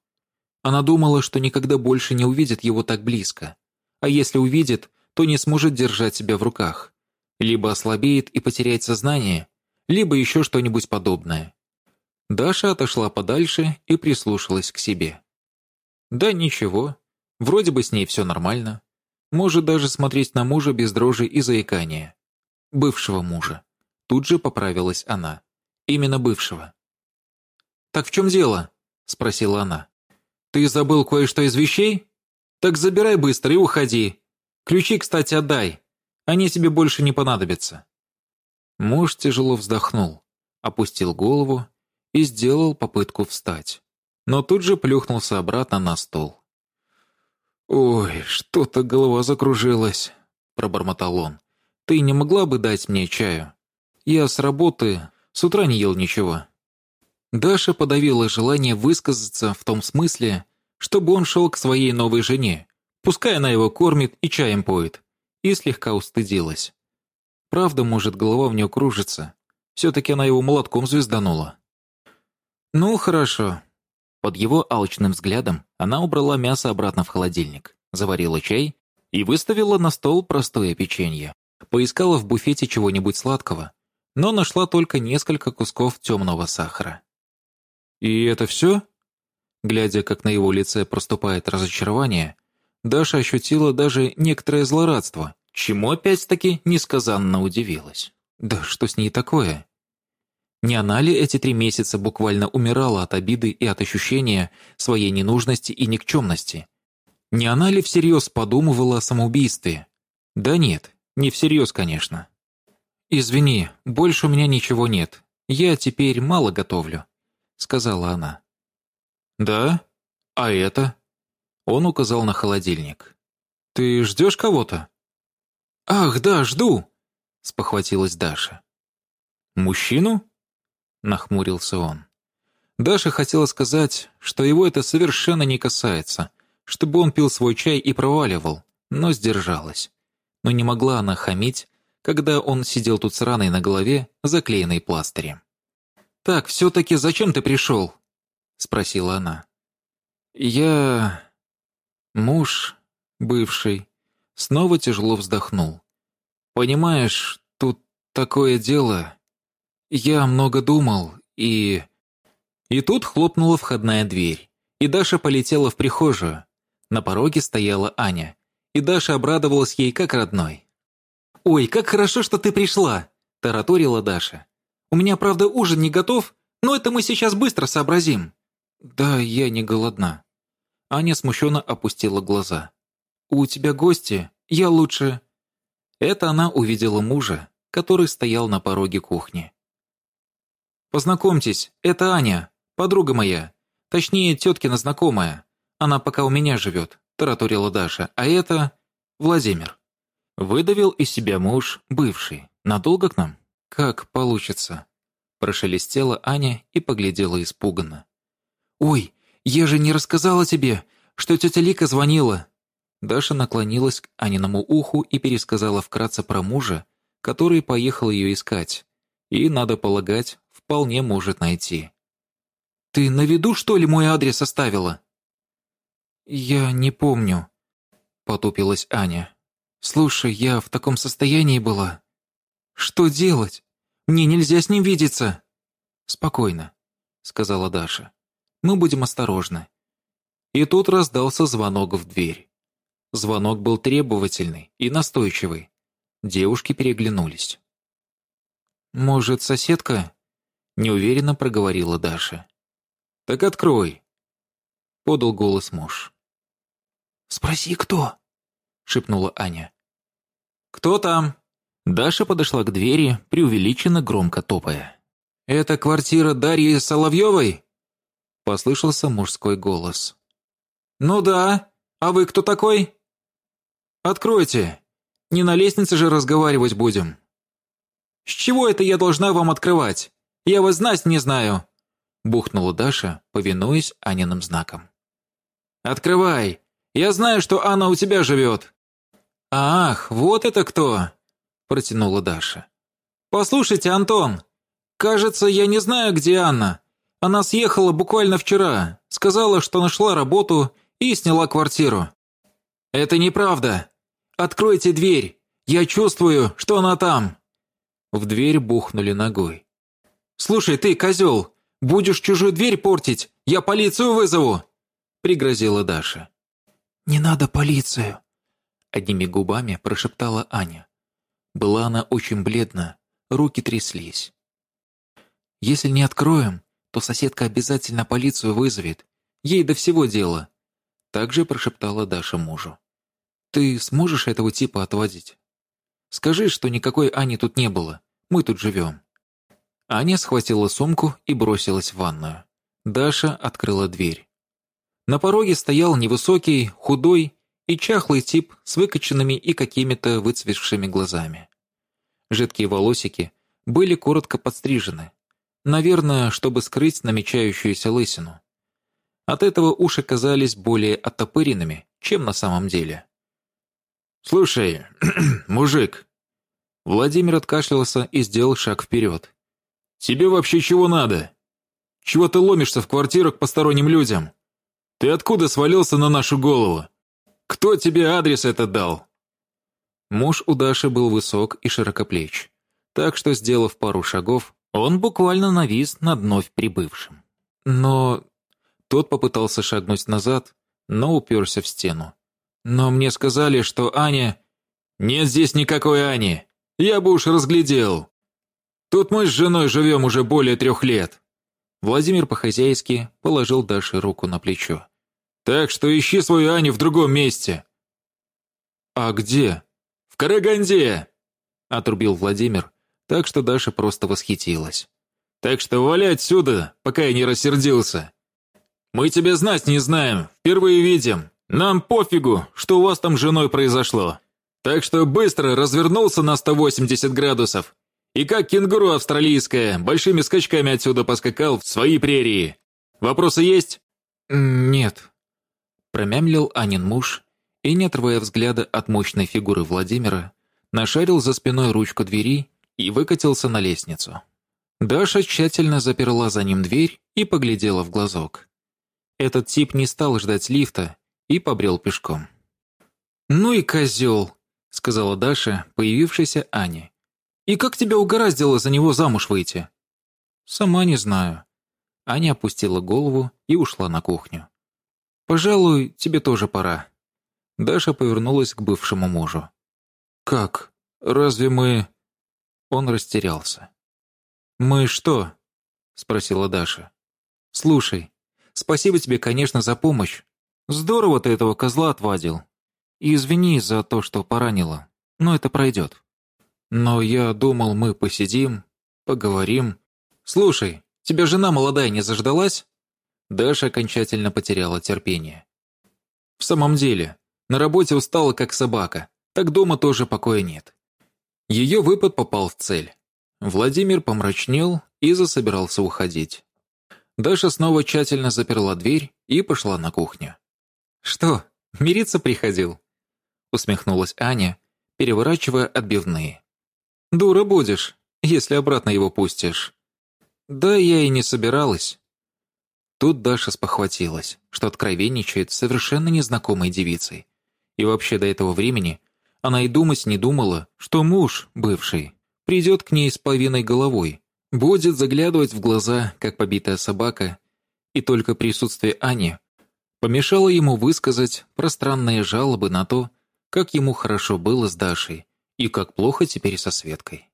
Speaker 1: Она думала, что никогда больше не увидит его так близко. А если увидит, то не сможет держать себя в руках. Либо ослабеет и потеряет сознание, либо еще что-нибудь подобное. Даша отошла подальше и прислушалась к себе. Да ничего, вроде бы с ней все нормально. Может даже смотреть на мужа без дрожи и заикания. Бывшего мужа. Тут же поправилась она. Именно бывшего. «Так в чем дело?» – спросила она. «Ты забыл кое-что из вещей? Так забирай быстро и уходи. Ключи, кстати, отдай. Они тебе больше не понадобятся». Муж тяжело вздохнул, опустил голову и сделал попытку встать, но тут же плюхнулся обратно на стол. «Ой, что-то голова закружилась», – пробормотал он. «Ты не могла бы дать мне чаю? Я с работы с утра не ел ничего». Даша подавила желание высказаться в том смысле, чтобы он шел к своей новой жене, пускай она его кормит и чаем поет, и слегка устыдилась. Правда, может, голова в нее кружится. Все-таки она его молотком звезданула. «Ну, хорошо». Под его алчным взглядом она убрала мясо обратно в холодильник, заварила чай и выставила на стол простое печенье. Поискала в буфете чего-нибудь сладкого, но нашла только несколько кусков темного сахара. «И это все?» Глядя, как на его лице проступает разочарование, Даша ощутила даже некоторое злорадство, чему опять-таки несказанно удивилась. Да что с ней такое? Не она ли эти три месяца буквально умирала от обиды и от ощущения своей ненужности и никчемности? Не она ли всерьез подумывала о самоубийстве? Да нет, не всерьез, конечно. «Извини, больше у меня ничего нет. Я теперь мало готовлю», — сказала она. «Да? А это?» Он указал на холодильник. «Ты ждешь кого-то?» «Ах, да, жду!» — спохватилась Даша. «Мужчину?» — нахмурился он. Даша хотела сказать, что его это совершенно не касается, чтобы он пил свой чай и проваливал, но сдержалась. Но не могла она хамить, когда он сидел тут с раной на голове, заклеенной пластырем. «Так, все-таки зачем ты пришел?» — спросила она. «Я... муж бывший...» Снова тяжело вздохнул. «Понимаешь, тут такое дело. Я много думал, и...» И тут хлопнула входная дверь, и Даша полетела в прихожую. На пороге стояла Аня, и Даша обрадовалась ей как родной. «Ой, как хорошо, что ты пришла!» – тараторила Даша. «У меня, правда, ужин не готов, но это мы сейчас быстро сообразим». «Да, я не голодна». Аня смущенно опустила глаза. «У тебя гости? Я лучше...» Это она увидела мужа, который стоял на пороге кухни. «Познакомьтесь, это Аня, подруга моя. Точнее, теткина знакомая. Она пока у меня живет», – тараторила Даша. «А это... Владимир». Выдавил из себя муж, бывший. «Надолго к нам?» «Как получится?» Прошелестела Аня и поглядела испуганно. «Ой, я же не рассказала тебе, что тетя Лика звонила!» Даша наклонилась к Аниному уху и пересказала вкратце про мужа, который поехал ее искать. И, надо полагать, вполне может найти. «Ты на виду, что ли, мой адрес оставила?» «Я не помню», — потупилась Аня. «Слушай, я в таком состоянии была. Что делать? Мне нельзя с ним видеться». «Спокойно», — сказала Даша. «Мы будем осторожны». И тут раздался звонок в дверь. Звонок был требовательный и настойчивый. Девушки переглянулись. «Может, соседка?» — неуверенно проговорила Даша. «Так открой», — подал голос муж.
Speaker 3: «Спроси, кто?» — шепнула Аня.
Speaker 1: «Кто там?» Даша подошла к двери, преувеличенно громко топая. «Это квартира Дарьи Соловьевой?» Послышался мужской голос. «Ну да. А вы кто такой?» «Откройте. Не на лестнице же разговаривать будем». «С чего это я должна вам открывать? Я вас знать не знаю!» Бухнула Даша, повинуясь Аниным знакам. «Открывай! Я знаю, что Анна у тебя живет!» «Ах, вот это кто!» – протянула Даша. «Послушайте, Антон, кажется, я не знаю, где Анна. Она съехала буквально вчера, сказала, что нашла работу и сняла квартиру». «Это неправда. Откройте дверь. Я чувствую, что она там». В дверь бухнули ногой. «Слушай, ты, козел, будешь чужую дверь портить, я полицию вызову!» Пригрозила Даша.
Speaker 3: «Не надо полицию!»
Speaker 1: Одними губами прошептала Аня. Была она очень бледна, руки тряслись. «Если не откроем, то соседка обязательно полицию вызовет. Ей до всего дела!» Также прошептала Даша мужу. «Ты сможешь этого типа отводить? Скажи, что никакой Ани тут не было. Мы тут живем». Аня схватила сумку и бросилась в ванную. Даша открыла дверь. На пороге стоял невысокий, худой и чахлый тип с выкоченными и какими-то выцветшими глазами. Жидкие волосики были коротко подстрижены, наверное, чтобы скрыть намечающуюся лысину. От этого уши казались более оттопыренными, чем на самом деле. «Слушай, мужик!» Владимир откашлялся и сделал шаг вперед. «Тебе вообще чего надо? Чего ты ломишься в квартиру к посторонним людям? Ты откуда свалился на нашу голову? Кто тебе адрес этот дал?» Муж у Даши был высок и широкоплеч. так что, сделав пару шагов, он буквально навис над вновь прибывшим. Но тот попытался шагнуть назад, но уперся в стену. Но мне сказали, что Аня... Нет здесь никакой Ани. Я бы уж разглядел. Тут мы с женой живем уже более трех лет. Владимир по-хозяйски положил Даше руку на плечо. Так что ищи свою Аню в другом месте. А где? В Караганде, отрубил Владимир, так что Даша просто восхитилась. Так что валяй отсюда, пока я не рассердился. Мы тебя знать не знаем, впервые видим. Нам пофигу, что у вас там с женой произошло. Так что быстро развернулся на 180 градусов. И как кенгуру австралийская, большими скачками отсюда поскакал в свои прерии. Вопросы есть?
Speaker 3: Нет.
Speaker 1: Промямлил Анин муж и, не отрывая взгляда от мощной фигуры Владимира, нашарил за спиной ручку двери и выкатился на лестницу. Даша тщательно заперла за ним дверь и поглядела в глазок. Этот тип не стал ждать лифта и побрел пешком. «Ну и козел», — сказала Даша, появившаяся Ане. «И как тебя угораздило за него замуж выйти?» «Сама не знаю». Аня опустила голову и ушла на кухню. «Пожалуй, тебе тоже пора». Даша повернулась к бывшему мужу. «Как? Разве мы...» Он растерялся. «Мы что?» — спросила Даша. «Слушай, спасибо тебе, конечно, за помощь. Здорово ты этого козла отвадил. И извини за то, что поранила, но это пройдет. Но я думал, мы посидим, поговорим. Слушай, тебя жена молодая не заждалась?» Даша окончательно потеряла терпение. «В самом деле, на работе устала как собака, так дома тоже покоя нет». Ее выпад попал в цель. Владимир помрачнел и засобирался уходить. Даша снова тщательно заперла дверь и пошла на кухню. «Что, мириться приходил?» усмехнулась Аня, переворачивая отбивные. «Дура будешь, если обратно его пустишь». «Да я и не собиралась». Тут Даша спохватилась, что откровенничает с совершенно незнакомой девицей. И вообще до этого времени она и думать не думала, что муж, бывший, придет к ней с повинной головой, будет заглядывать в глаза, как побитая собака, и только присутствие Ани помешало ему высказать пространные жалобы на то, как ему хорошо было с Дашей и как плохо теперь со Светкой.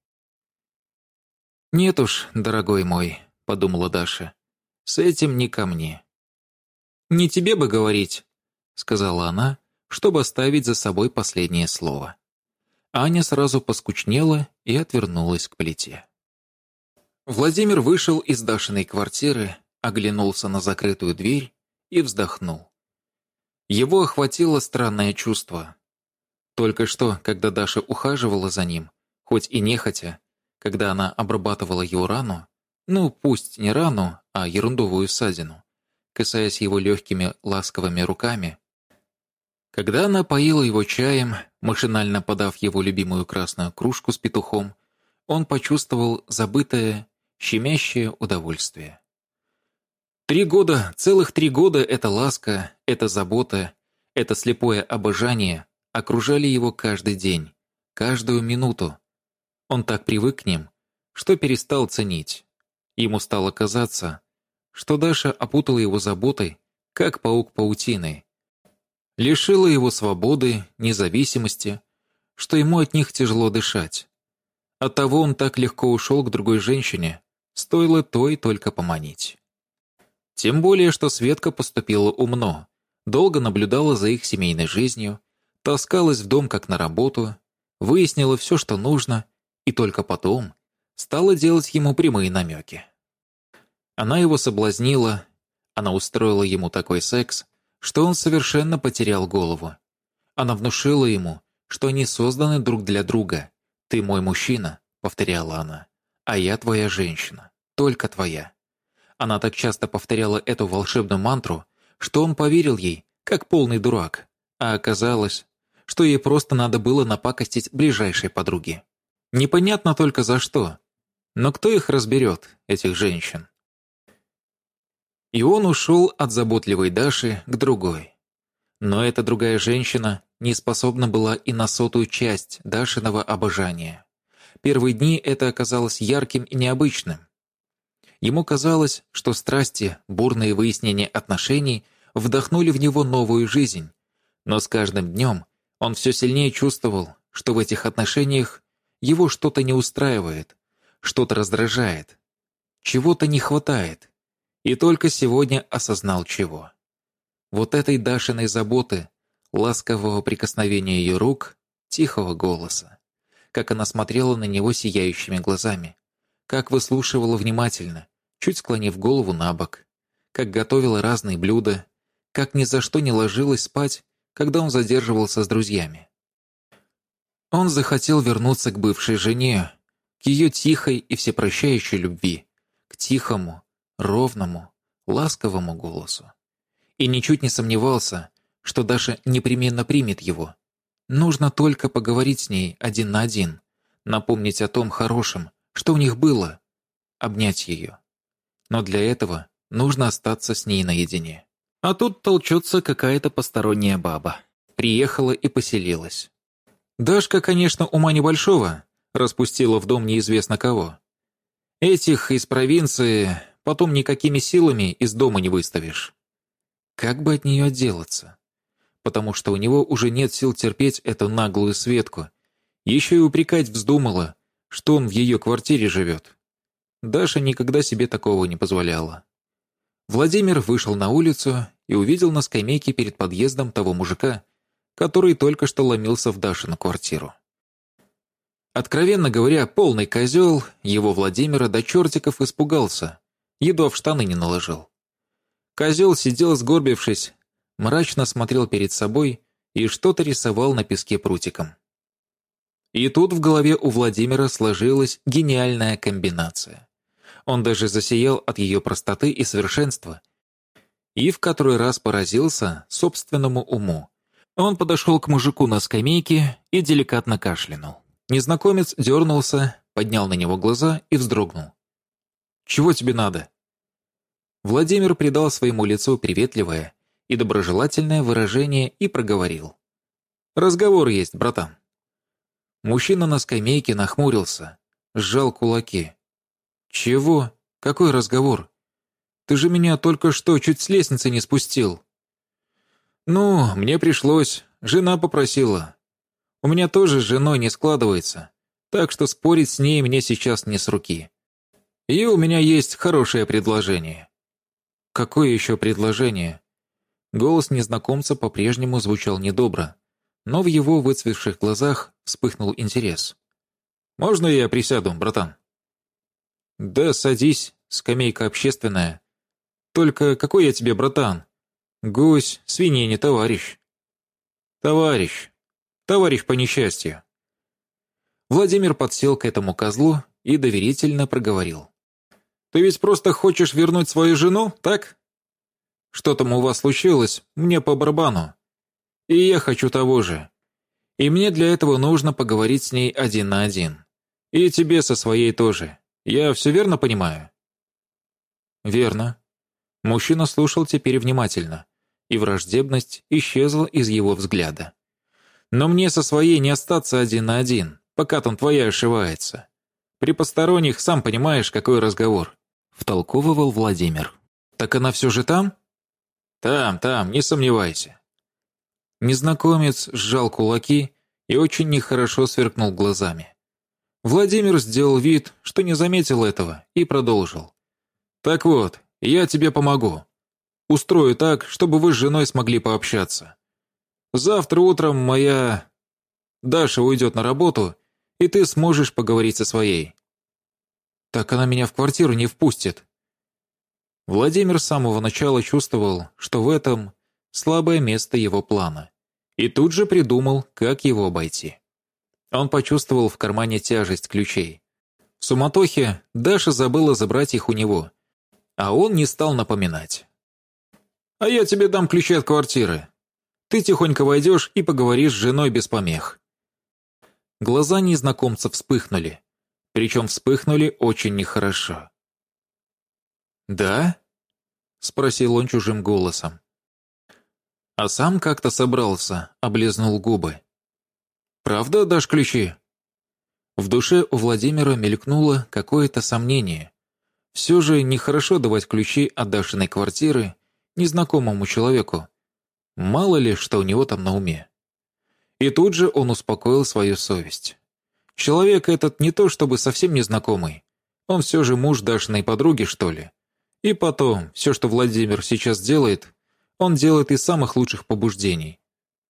Speaker 1: «Нет уж, дорогой мой», — подумала Даша, — «с этим не ко мне». «Не тебе бы говорить», — сказала она, чтобы оставить за собой последнее слово. Аня сразу поскучнела и отвернулась к плите. Владимир вышел из Дашиной квартиры, оглянулся на закрытую дверь и вздохнул. Его охватило странное чувство. Только что, когда Даша ухаживала за ним, хоть и нехотя, когда она обрабатывала его рану, ну, пусть не рану, а ерундовую ссадину, касаясь его легкими ласковыми руками, когда она поила его чаем, машинально подав его любимую красную кружку с петухом, он почувствовал забытое, щемящее удовольствие. Три года, целых три года эта ласка, эта забота, это слепое обожание окружали его каждый день, каждую минуту. Он так привык к ним, что перестал ценить. Ему стало казаться, что Даша опутала его заботой, как паук паутиной, лишила его свободы, независимости, что ему от них тяжело дышать. Оттого он так легко ушел к другой женщине, стоило той только поманить. Тем более, что Светка поступила умно, долго наблюдала за их семейной жизнью, таскалась в дом как на работу, выяснила все, что нужно, и только потом стала делать ему прямые намеки. Она его соблазнила, она устроила ему такой секс, что он совершенно потерял голову. Она внушила ему, что они созданы друг для друга. «Ты мой мужчина», — повторяла она, — «а я твоя женщина, только твоя». Она так часто повторяла эту волшебную мантру, что он поверил ей, как полный дурак, а оказалось, что ей просто надо было напакостить ближайшей подруге. Непонятно только за что, но кто их разберет, этих женщин? И он ушел от заботливой Даши к другой. Но эта другая женщина не способна была и на сотую часть Дашиного обожания. Первые дни это оказалось ярким и необычным. Ему казалось, что страсти, бурные выяснения отношений вдохнули в него новую жизнь. Но с каждым днем он все сильнее чувствовал, что в этих отношениях его что-то не устраивает, что-то раздражает, чего-то не хватает. И только сегодня осознал чего. Вот этой Дашиной заботы, ласкового прикосновения ее рук, тихого голоса. Как она смотрела на него сияющими глазами. Как выслушивала внимательно, чуть склонив голову на бок, как готовила разные блюда, как ни за что не ложилась спать, когда он задерживался с друзьями. Он захотел вернуться к бывшей жене, к ее тихой и всепрощающей любви, к тихому, ровному, ласковому голосу. И ничуть не сомневался, что Даша непременно примет его. Нужно только поговорить с ней один на один, напомнить о том хорошем, что у них было, обнять ее но для этого нужно остаться с ней наедине. А тут толчется какая-то посторонняя баба. Приехала и поселилась. Дашка, конечно, ума небольшого, распустила в дом неизвестно кого. Этих из провинции потом никакими силами из дома не выставишь. Как бы от нее отделаться? Потому что у него уже нет сил терпеть эту наглую Светку. Еще и упрекать вздумала, что он в ее квартире живет. Даша никогда себе такого не позволяла. Владимир вышел на улицу и увидел на скамейке перед подъездом того мужика, который только что ломился в Дашину квартиру. Откровенно говоря, полный козел, его Владимира до чертиков испугался, едва в штаны не наложил. Козел сидел сгорбившись, мрачно смотрел перед собой и что-то рисовал на песке прутиком. И тут в голове у Владимира сложилась гениальная комбинация. Он даже засиял от ее простоты и совершенства. И в который раз поразился собственному уму. Он подошел к мужику на скамейке и деликатно кашлянул. Незнакомец дернулся, поднял на него глаза и вздрогнул. «Чего тебе надо?» Владимир придал своему лицу приветливое и доброжелательное выражение и проговорил. «Разговор есть, братан». Мужчина на скамейке нахмурился, сжал кулаки. «Чего? Какой разговор? Ты же меня только что чуть с лестницы не спустил». «Ну, мне пришлось. Жена попросила. У меня тоже с женой не складывается, так что спорить с ней мне сейчас не с руки. И у меня есть хорошее предложение». «Какое еще предложение?» Голос незнакомца по-прежнему звучал недобро, но в его выцветших глазах вспыхнул интерес. «Можно я присяду, братан?» «Да садись, скамейка общественная. Только какой я тебе братан? Гусь, свинья не товарищ». «Товарищ. Товарищ по несчастью». Владимир подсел к этому козлу и доверительно проговорил. «Ты ведь просто хочешь вернуть свою жену, так? Что там у вас случилось, мне по барабану. И я хочу того же. И мне для этого нужно поговорить с ней один на один. И тебе со своей тоже. Я все верно понимаю?» «Верно». Мужчина слушал теперь внимательно, и враждебность исчезла из его взгляда. «Но мне со своей не остаться один на один, пока там твоя ошивается. При посторонних, сам понимаешь, какой разговор», — втолковывал Владимир. «Так она все же там?» «Там, там, не сомневайся». Незнакомец сжал кулаки и очень нехорошо сверкнул глазами. Владимир сделал вид, что не заметил этого, и продолжил. «Так вот, я тебе помогу. Устрою так, чтобы вы с женой смогли пообщаться. Завтра утром моя... Даша уйдет на работу, и ты сможешь поговорить со своей». «Так она меня в квартиру не впустит». Владимир с самого начала чувствовал, что в этом слабое место его плана, и тут же придумал, как его обойти. Он почувствовал в кармане тяжесть ключей. В суматохе Даша забыла забрать их у него, а он не стал напоминать. «А я тебе дам ключи от квартиры. Ты тихонько войдешь и поговоришь с женой без помех». Глаза незнакомца вспыхнули, причем вспыхнули очень нехорошо. «Да?» — спросил он чужим голосом. А сам как-то собрался, облизнул губы. «Правда дашь ключи?» В душе у Владимира мелькнуло какое-то сомнение. Все же нехорошо давать ключи от Дашиной квартиры незнакомому человеку. Мало ли, что у него там на уме. И тут же он успокоил свою совесть. Человек этот не то чтобы совсем незнакомый. Он все же муж Дашиной подруги, что ли. И потом, все, что Владимир сейчас делает, он делает из самых лучших побуждений,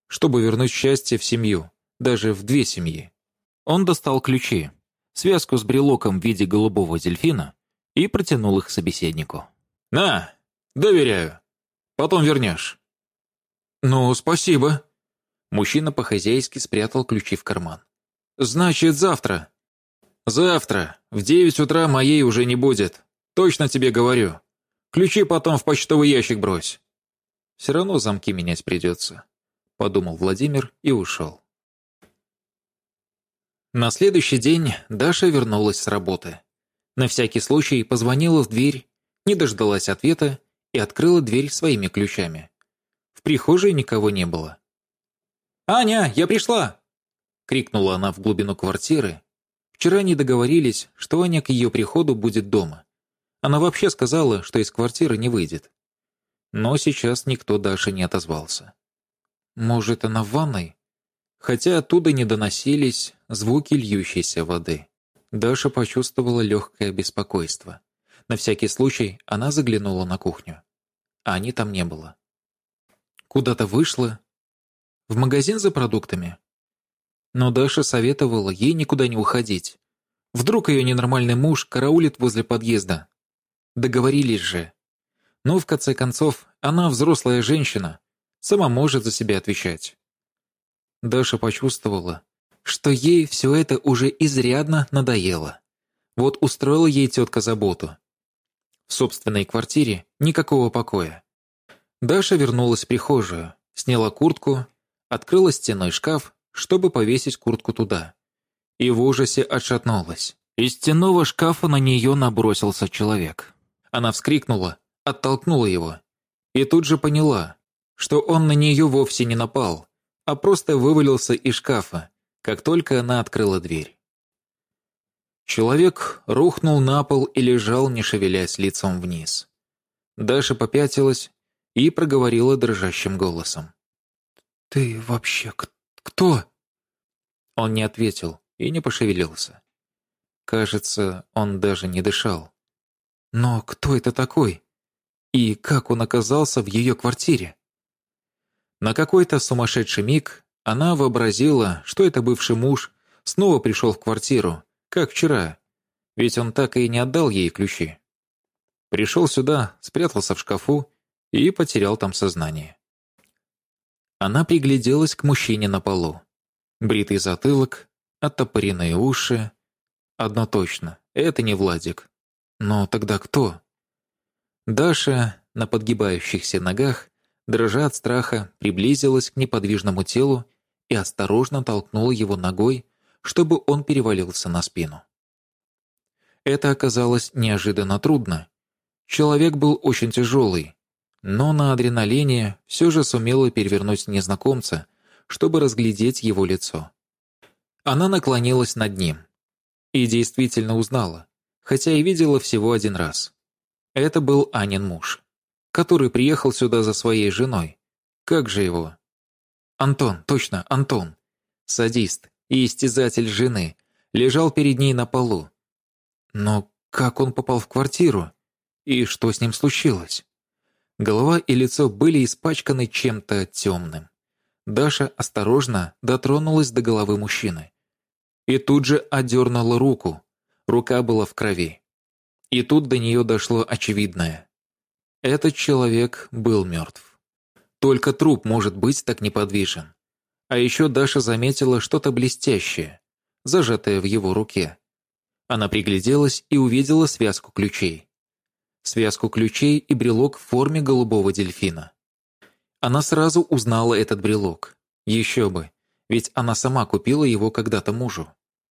Speaker 1: чтобы вернуть счастье в семью, даже в две семьи. Он достал ключи, связку с брелоком в виде голубого дельфина и протянул их собеседнику. «На, доверяю. Потом вернешь». «Ну, спасибо». Мужчина по-хозяйски спрятал ключи в карман. «Значит, завтра». «Завтра. В девять утра моей уже не будет. Точно тебе говорю. Ключи потом в почтовый ящик брось». «Все равно замки менять придется», — подумал Владимир и ушел. На следующий день Даша вернулась с работы. На всякий случай позвонила в дверь, не дождалась ответа и открыла дверь своими ключами. В прихожей никого не было. «Аня, я пришла!» — крикнула она в глубину квартиры. Вчера не договорились, что Аня к ее приходу будет дома. Она вообще сказала, что из квартиры не выйдет. Но сейчас никто Даше не отозвался. «Может, она в ванной?» Хотя оттуда не доносились звуки льющейся воды. Даша почувствовала легкое беспокойство. На всякий случай она заглянула на кухню. А они там не было. Куда-то вышла. В магазин за продуктами. Но Даша советовала ей никуда не уходить. Вдруг ее ненормальный муж караулит возле подъезда. Договорились же. Но в конце концов, она взрослая женщина, сама может за себя отвечать. Даша почувствовала, что ей все это уже изрядно надоело. Вот устроила ей тетка заботу. В собственной квартире никакого покоя. Даша вернулась в прихожую, сняла куртку, открыла стенной шкаф, чтобы повесить куртку туда. И в ужасе отшатнулась. Из стенного шкафа на нее набросился человек. Она вскрикнула, оттолкнула его. И тут же поняла, что он на нее вовсе не напал, а просто вывалился из шкафа, как только она открыла дверь. Человек рухнул на пол и лежал, не шевелясь лицом вниз. Даша попятилась и проговорила дрожащим голосом. «Ты вообще кто?» Он не ответил и не пошевелился. Кажется, он даже не дышал. Но кто это такой? И как он оказался в ее квартире? На какой-то сумасшедший миг она вообразила, что это бывший муж снова пришел в квартиру, как вчера, ведь он так и не отдал ей ключи. Пришел сюда, спрятался в шкафу и потерял там сознание. Она пригляделась к мужчине на полу. Бритый затылок, оттопыренные уши. Одно точно, это не Владик. Но тогда кто? Даша на подгибающихся ногах дрожа от страха, приблизилась к неподвижному телу и осторожно толкнула его ногой, чтобы он перевалился на спину. Это оказалось неожиданно трудно. Человек был очень тяжелый, но на адреналине все же сумела перевернуть незнакомца, чтобы разглядеть его лицо. Она наклонилась над ним и действительно узнала, хотя и видела всего один раз. Это был Анин муж который приехал сюда за своей женой. Как же его? Антон, точно, Антон. Садист и истязатель жены. Лежал перед ней на полу. Но как он попал в квартиру? И что с ним случилось? Голова и лицо были испачканы чем-то темным. Даша осторожно дотронулась до головы мужчины. И тут же одернула руку. Рука была в крови. И тут до нее дошло очевидное. Этот человек был мертв. Только труп может быть так неподвижен. А еще Даша заметила что-то блестящее, зажатое в его руке. Она пригляделась и увидела связку ключей. Связку ключей и брелок в форме голубого дельфина. Она сразу узнала этот брелок. Еще бы, ведь она сама купила его когда-то мужу.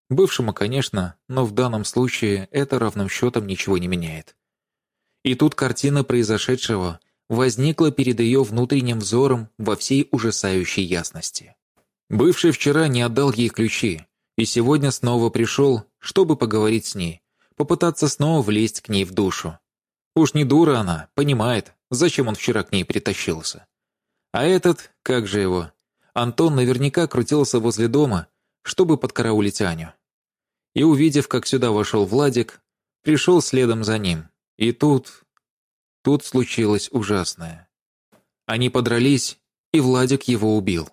Speaker 1: Бывшему, конечно, но в данном случае это равным счетом ничего не меняет. И тут картина произошедшего возникла перед ее внутренним взором во всей ужасающей ясности. Бывший вчера не отдал ей ключи, И сегодня снова пришел, чтобы поговорить с ней, попытаться снова влезть к ней в душу. Уж не дура она, понимает, зачем он вчера к ней притащился. А этот, как же его, Антон наверняка крутился возле дома, чтобы подкараулить Аню. И увидев, как сюда вошел Владик, пришел следом за ним. И тут... Тут случилось ужасное. Они подрались, и Владик его убил.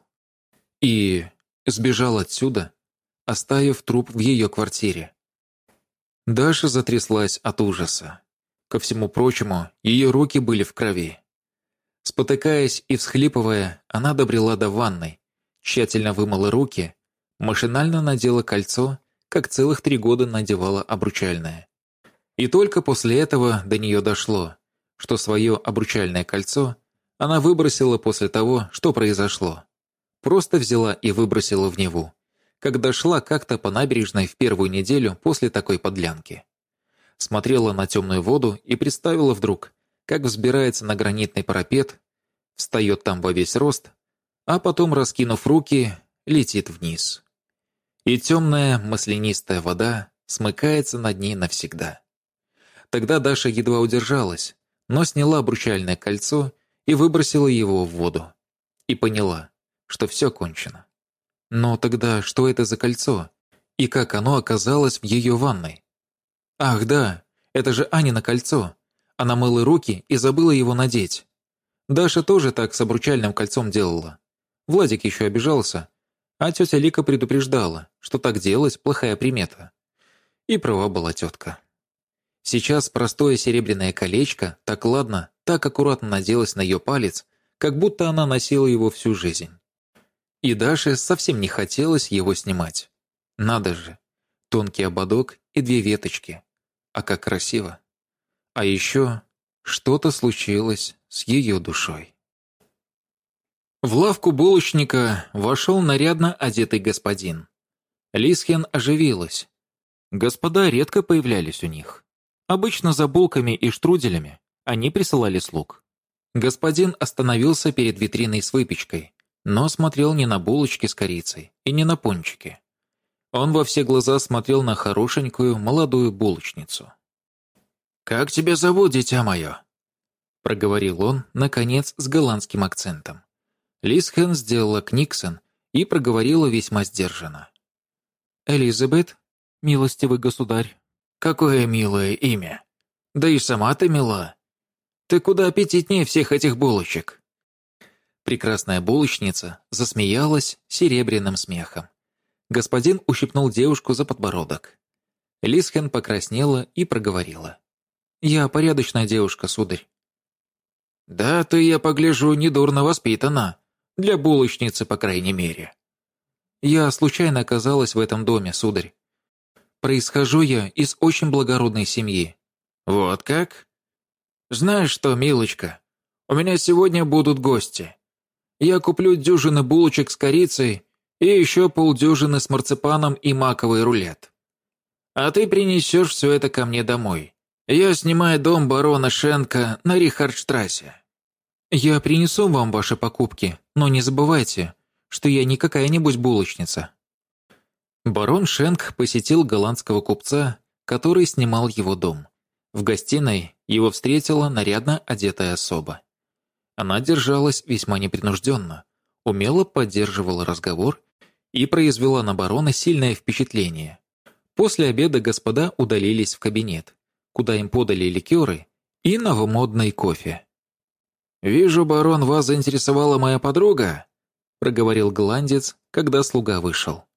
Speaker 1: И сбежал отсюда, оставив труп в ее квартире. Даша затряслась от ужаса. Ко всему прочему, ее руки были в крови. Спотыкаясь и всхлипывая, она добрела до ванной, тщательно вымыла руки, машинально надела кольцо, как целых три года надевала обручальное. И только после этого до нее дошло, что свое обручальное кольцо она выбросила после того, что произошло. Просто взяла и выбросила в Неву, когда шла как-то по набережной в первую неделю после такой подлянки. Смотрела на темную воду и представила вдруг, как взбирается на гранитный парапет, встает там во весь рост, а потом, раскинув руки, летит вниз. И темная маслянистая вода смыкается над ней навсегда. Тогда Даша едва удержалась, но сняла обручальное кольцо и выбросила его в воду. И поняла, что все кончено. Но тогда что это за кольцо? И как оно оказалось в ее ванной? Ах да, это же Анина кольцо. Она мыла руки и забыла его надеть. Даша тоже так с обручальным кольцом делала. Владик еще обижался, а тетя Лика предупреждала, что так делать – плохая примета. И права была тетка. Сейчас простое серебряное колечко так ладно, так аккуратно наделось на ее палец, как будто она носила его всю жизнь. И Даше совсем не хотелось его снимать. Надо же, тонкий ободок и две веточки. А как красиво. А еще что-то случилось с ее душой. В лавку булочника вошел нарядно одетый господин. Лисхен оживилась. Господа редко появлялись у них. Обычно за булками и штруделями они присылали слуг. Господин остановился перед витриной с выпечкой, но смотрел не на булочки с корицей и не на пончики. Он во все глаза смотрел на хорошенькую молодую булочницу. «Как тебя зовут, дитя мое?» проговорил он, наконец, с голландским акцентом. Лисхен сделала книксон и проговорила весьма сдержанно. «Элизабет, милостивый государь». Какое милое имя. Да и сама ты мила. Ты куда аппетитнее всех этих булочек. Прекрасная булочница засмеялась серебряным смехом. Господин ущипнул девушку за подбородок. Лисхен покраснела и проговорила. «Я порядочная девушка, сударь». «Да, ты, я погляжу, недурно воспитана. Для булочницы, по крайней мере». «Я случайно оказалась в этом доме, сударь. Происхожу я из очень благородной семьи». «Вот как?» «Знаешь что, милочка, у меня сегодня будут гости. Я куплю дюжины булочек с корицей и еще полдюжины с марципаном и маковый рулет. А ты принесешь все это ко мне домой. Я снимаю дом барона Шенка на Рихардштрассе». «Я принесу вам ваши покупки, но не забывайте, что я не какая-нибудь булочница. Барон Шенк посетил голландского купца, который снимал его дом. В гостиной его встретила нарядно одетая особа. Она держалась весьма непринужденно, умело поддерживала разговор и произвела на барона сильное впечатление. После обеда господа удалились в кабинет, куда им подали ликеры и новомодный кофе. «Вижу, барон, вас заинтересовала моя подруга», проговорил голландец, когда слуга вышел.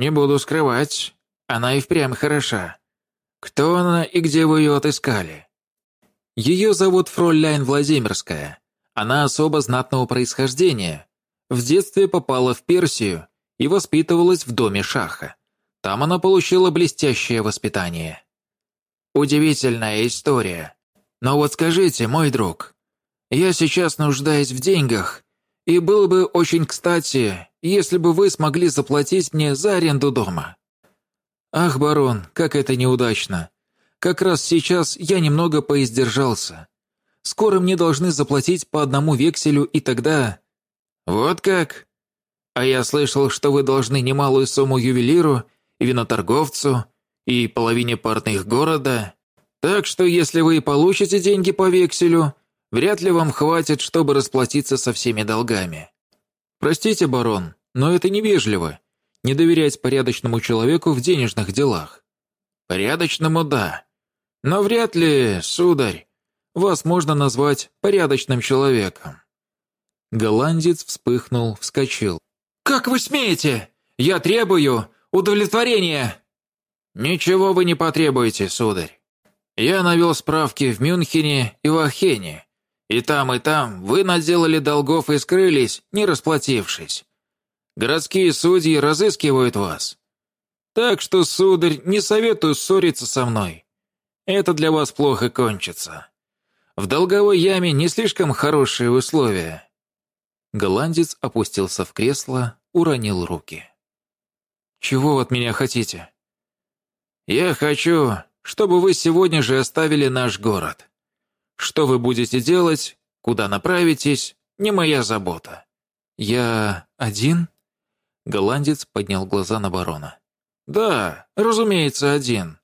Speaker 1: «Не буду скрывать, она и впрямь хороша. Кто она и где вы ее отыскали?» «Ее зовут Фролляйн Владимирская. Она особо знатного происхождения. В детстве попала в Персию и воспитывалась в доме Шаха. Там она получила блестящее воспитание». «Удивительная история. Но вот скажите, мой друг, я сейчас нуждаюсь в деньгах, и было бы очень кстати, если бы вы смогли заплатить мне за аренду дома». «Ах, барон, как это неудачно. Как раз сейчас я немного поиздержался. Скоро мне должны заплатить по одному векселю, и тогда...» «Вот как?
Speaker 2: А я слышал, что вы должны немалую сумму ювелиру, виноторговцу, и половине портных города. Так что если вы получите деньги по векселю, вряд ли вам хватит, чтобы расплатиться со всеми долгами.
Speaker 1: Простите, барон, но это невежливо. Не доверять порядочному человеку в денежных делах.
Speaker 2: Порядочному – да. Но вряд ли, сударь, вас можно назвать порядочным человеком.
Speaker 1: Голландец вспыхнул, вскочил.
Speaker 2: «Как вы смеете? Я требую удовлетворения!» «Ничего вы не потребуете, сударь. Я навел справки в Мюнхене и в Ахене. И там, и там вы наделали долгов и скрылись, не расплатившись. Городские судьи разыскивают вас. Так что, сударь, не советую ссориться со мной. Это для вас плохо кончится. В долговой яме не слишком хорошие условия».
Speaker 1: Голландец опустился в кресло, уронил руки. «Чего от меня хотите?»
Speaker 2: «Я хочу, чтобы вы сегодня же оставили наш город. Что вы будете делать, куда направитесь, не моя забота».
Speaker 1: «Я один?» Голландец поднял глаза на барона.
Speaker 2: «Да, разумеется, один».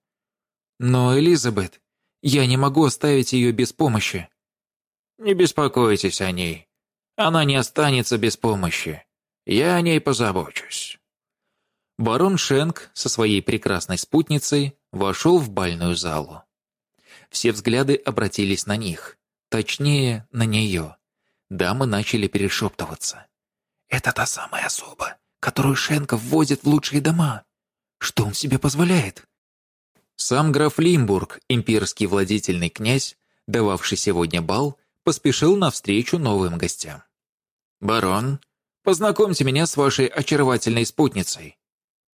Speaker 1: «Но, Элизабет, я не могу оставить ее без помощи».
Speaker 2: «Не беспокойтесь о ней. Она не останется без помощи. Я о ней позабочусь».
Speaker 1: Барон Шенк со своей прекрасной спутницей вошел в бальную залу. Все взгляды обратились на них, точнее, на нее. Дамы начали перешептываться. «Это та самая особа, которую Шенков вводит в лучшие дома. Что он себе позволяет?» Сам граф Лимбург, имперский владетельный князь, дававший сегодня бал, поспешил навстречу новым гостям.
Speaker 2: «Барон, познакомьте меня с вашей очаровательной спутницей»,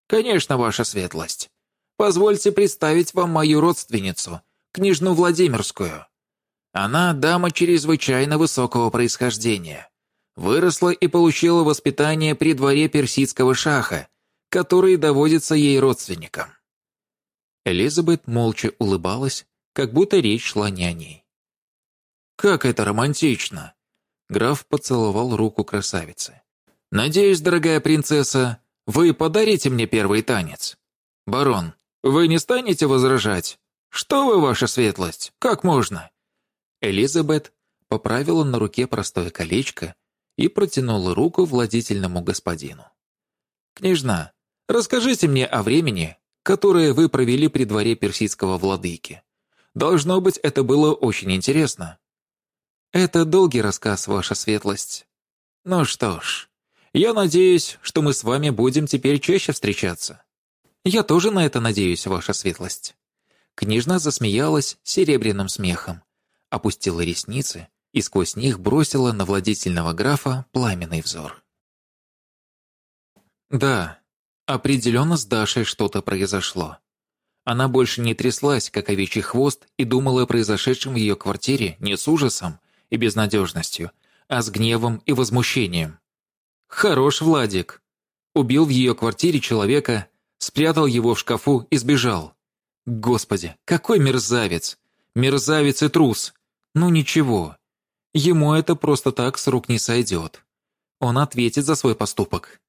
Speaker 2: «Конечно, ваша светлость. Позвольте представить вам мою родственницу, княжну Владимирскую. Она дама чрезвычайно высокого происхождения. Выросла и получила воспитание при дворе персидского шаха, который доводится ей родственникам».
Speaker 1: Элизабет молча улыбалась, как будто речь шла не о ней.
Speaker 2: «Как это романтично!» Граф поцеловал руку красавицы. «Надеюсь, дорогая принцесса, вы подарите мне первый танец? Барон, вы не станете возражать? Что вы, ваша светлость? Как можно?»
Speaker 1: Элизабет поправила на руке простое колечко и протянула руку владительному господину.
Speaker 2: «Княжна, расскажите мне о времени, которое вы провели при дворе персидского владыки. Должно быть, это было очень интересно».
Speaker 1: «Это долгий рассказ, ваша светлость».
Speaker 2: «Ну что ж, я надеюсь, что мы с вами будем теперь чаще встречаться».
Speaker 1: «Я тоже на это надеюсь, ваша светлость». Княжна засмеялась серебряным смехом, опустила ресницы и сквозь них бросила на владетельного графа пламенный взор. Да, определенно с Дашей что-то произошло. Она больше не тряслась, как овечий хвост, и думала о произошедшем в ее квартире не с ужасом и безнадежностью, а с гневом и возмущением. Хорош Владик. Убил в ее квартире человека, спрятал его в шкафу и сбежал. Господи, какой мерзавец! Мерзавец и трус! Ну ничего, ему это просто так с рук не сойдет. Он ответит за свой поступок.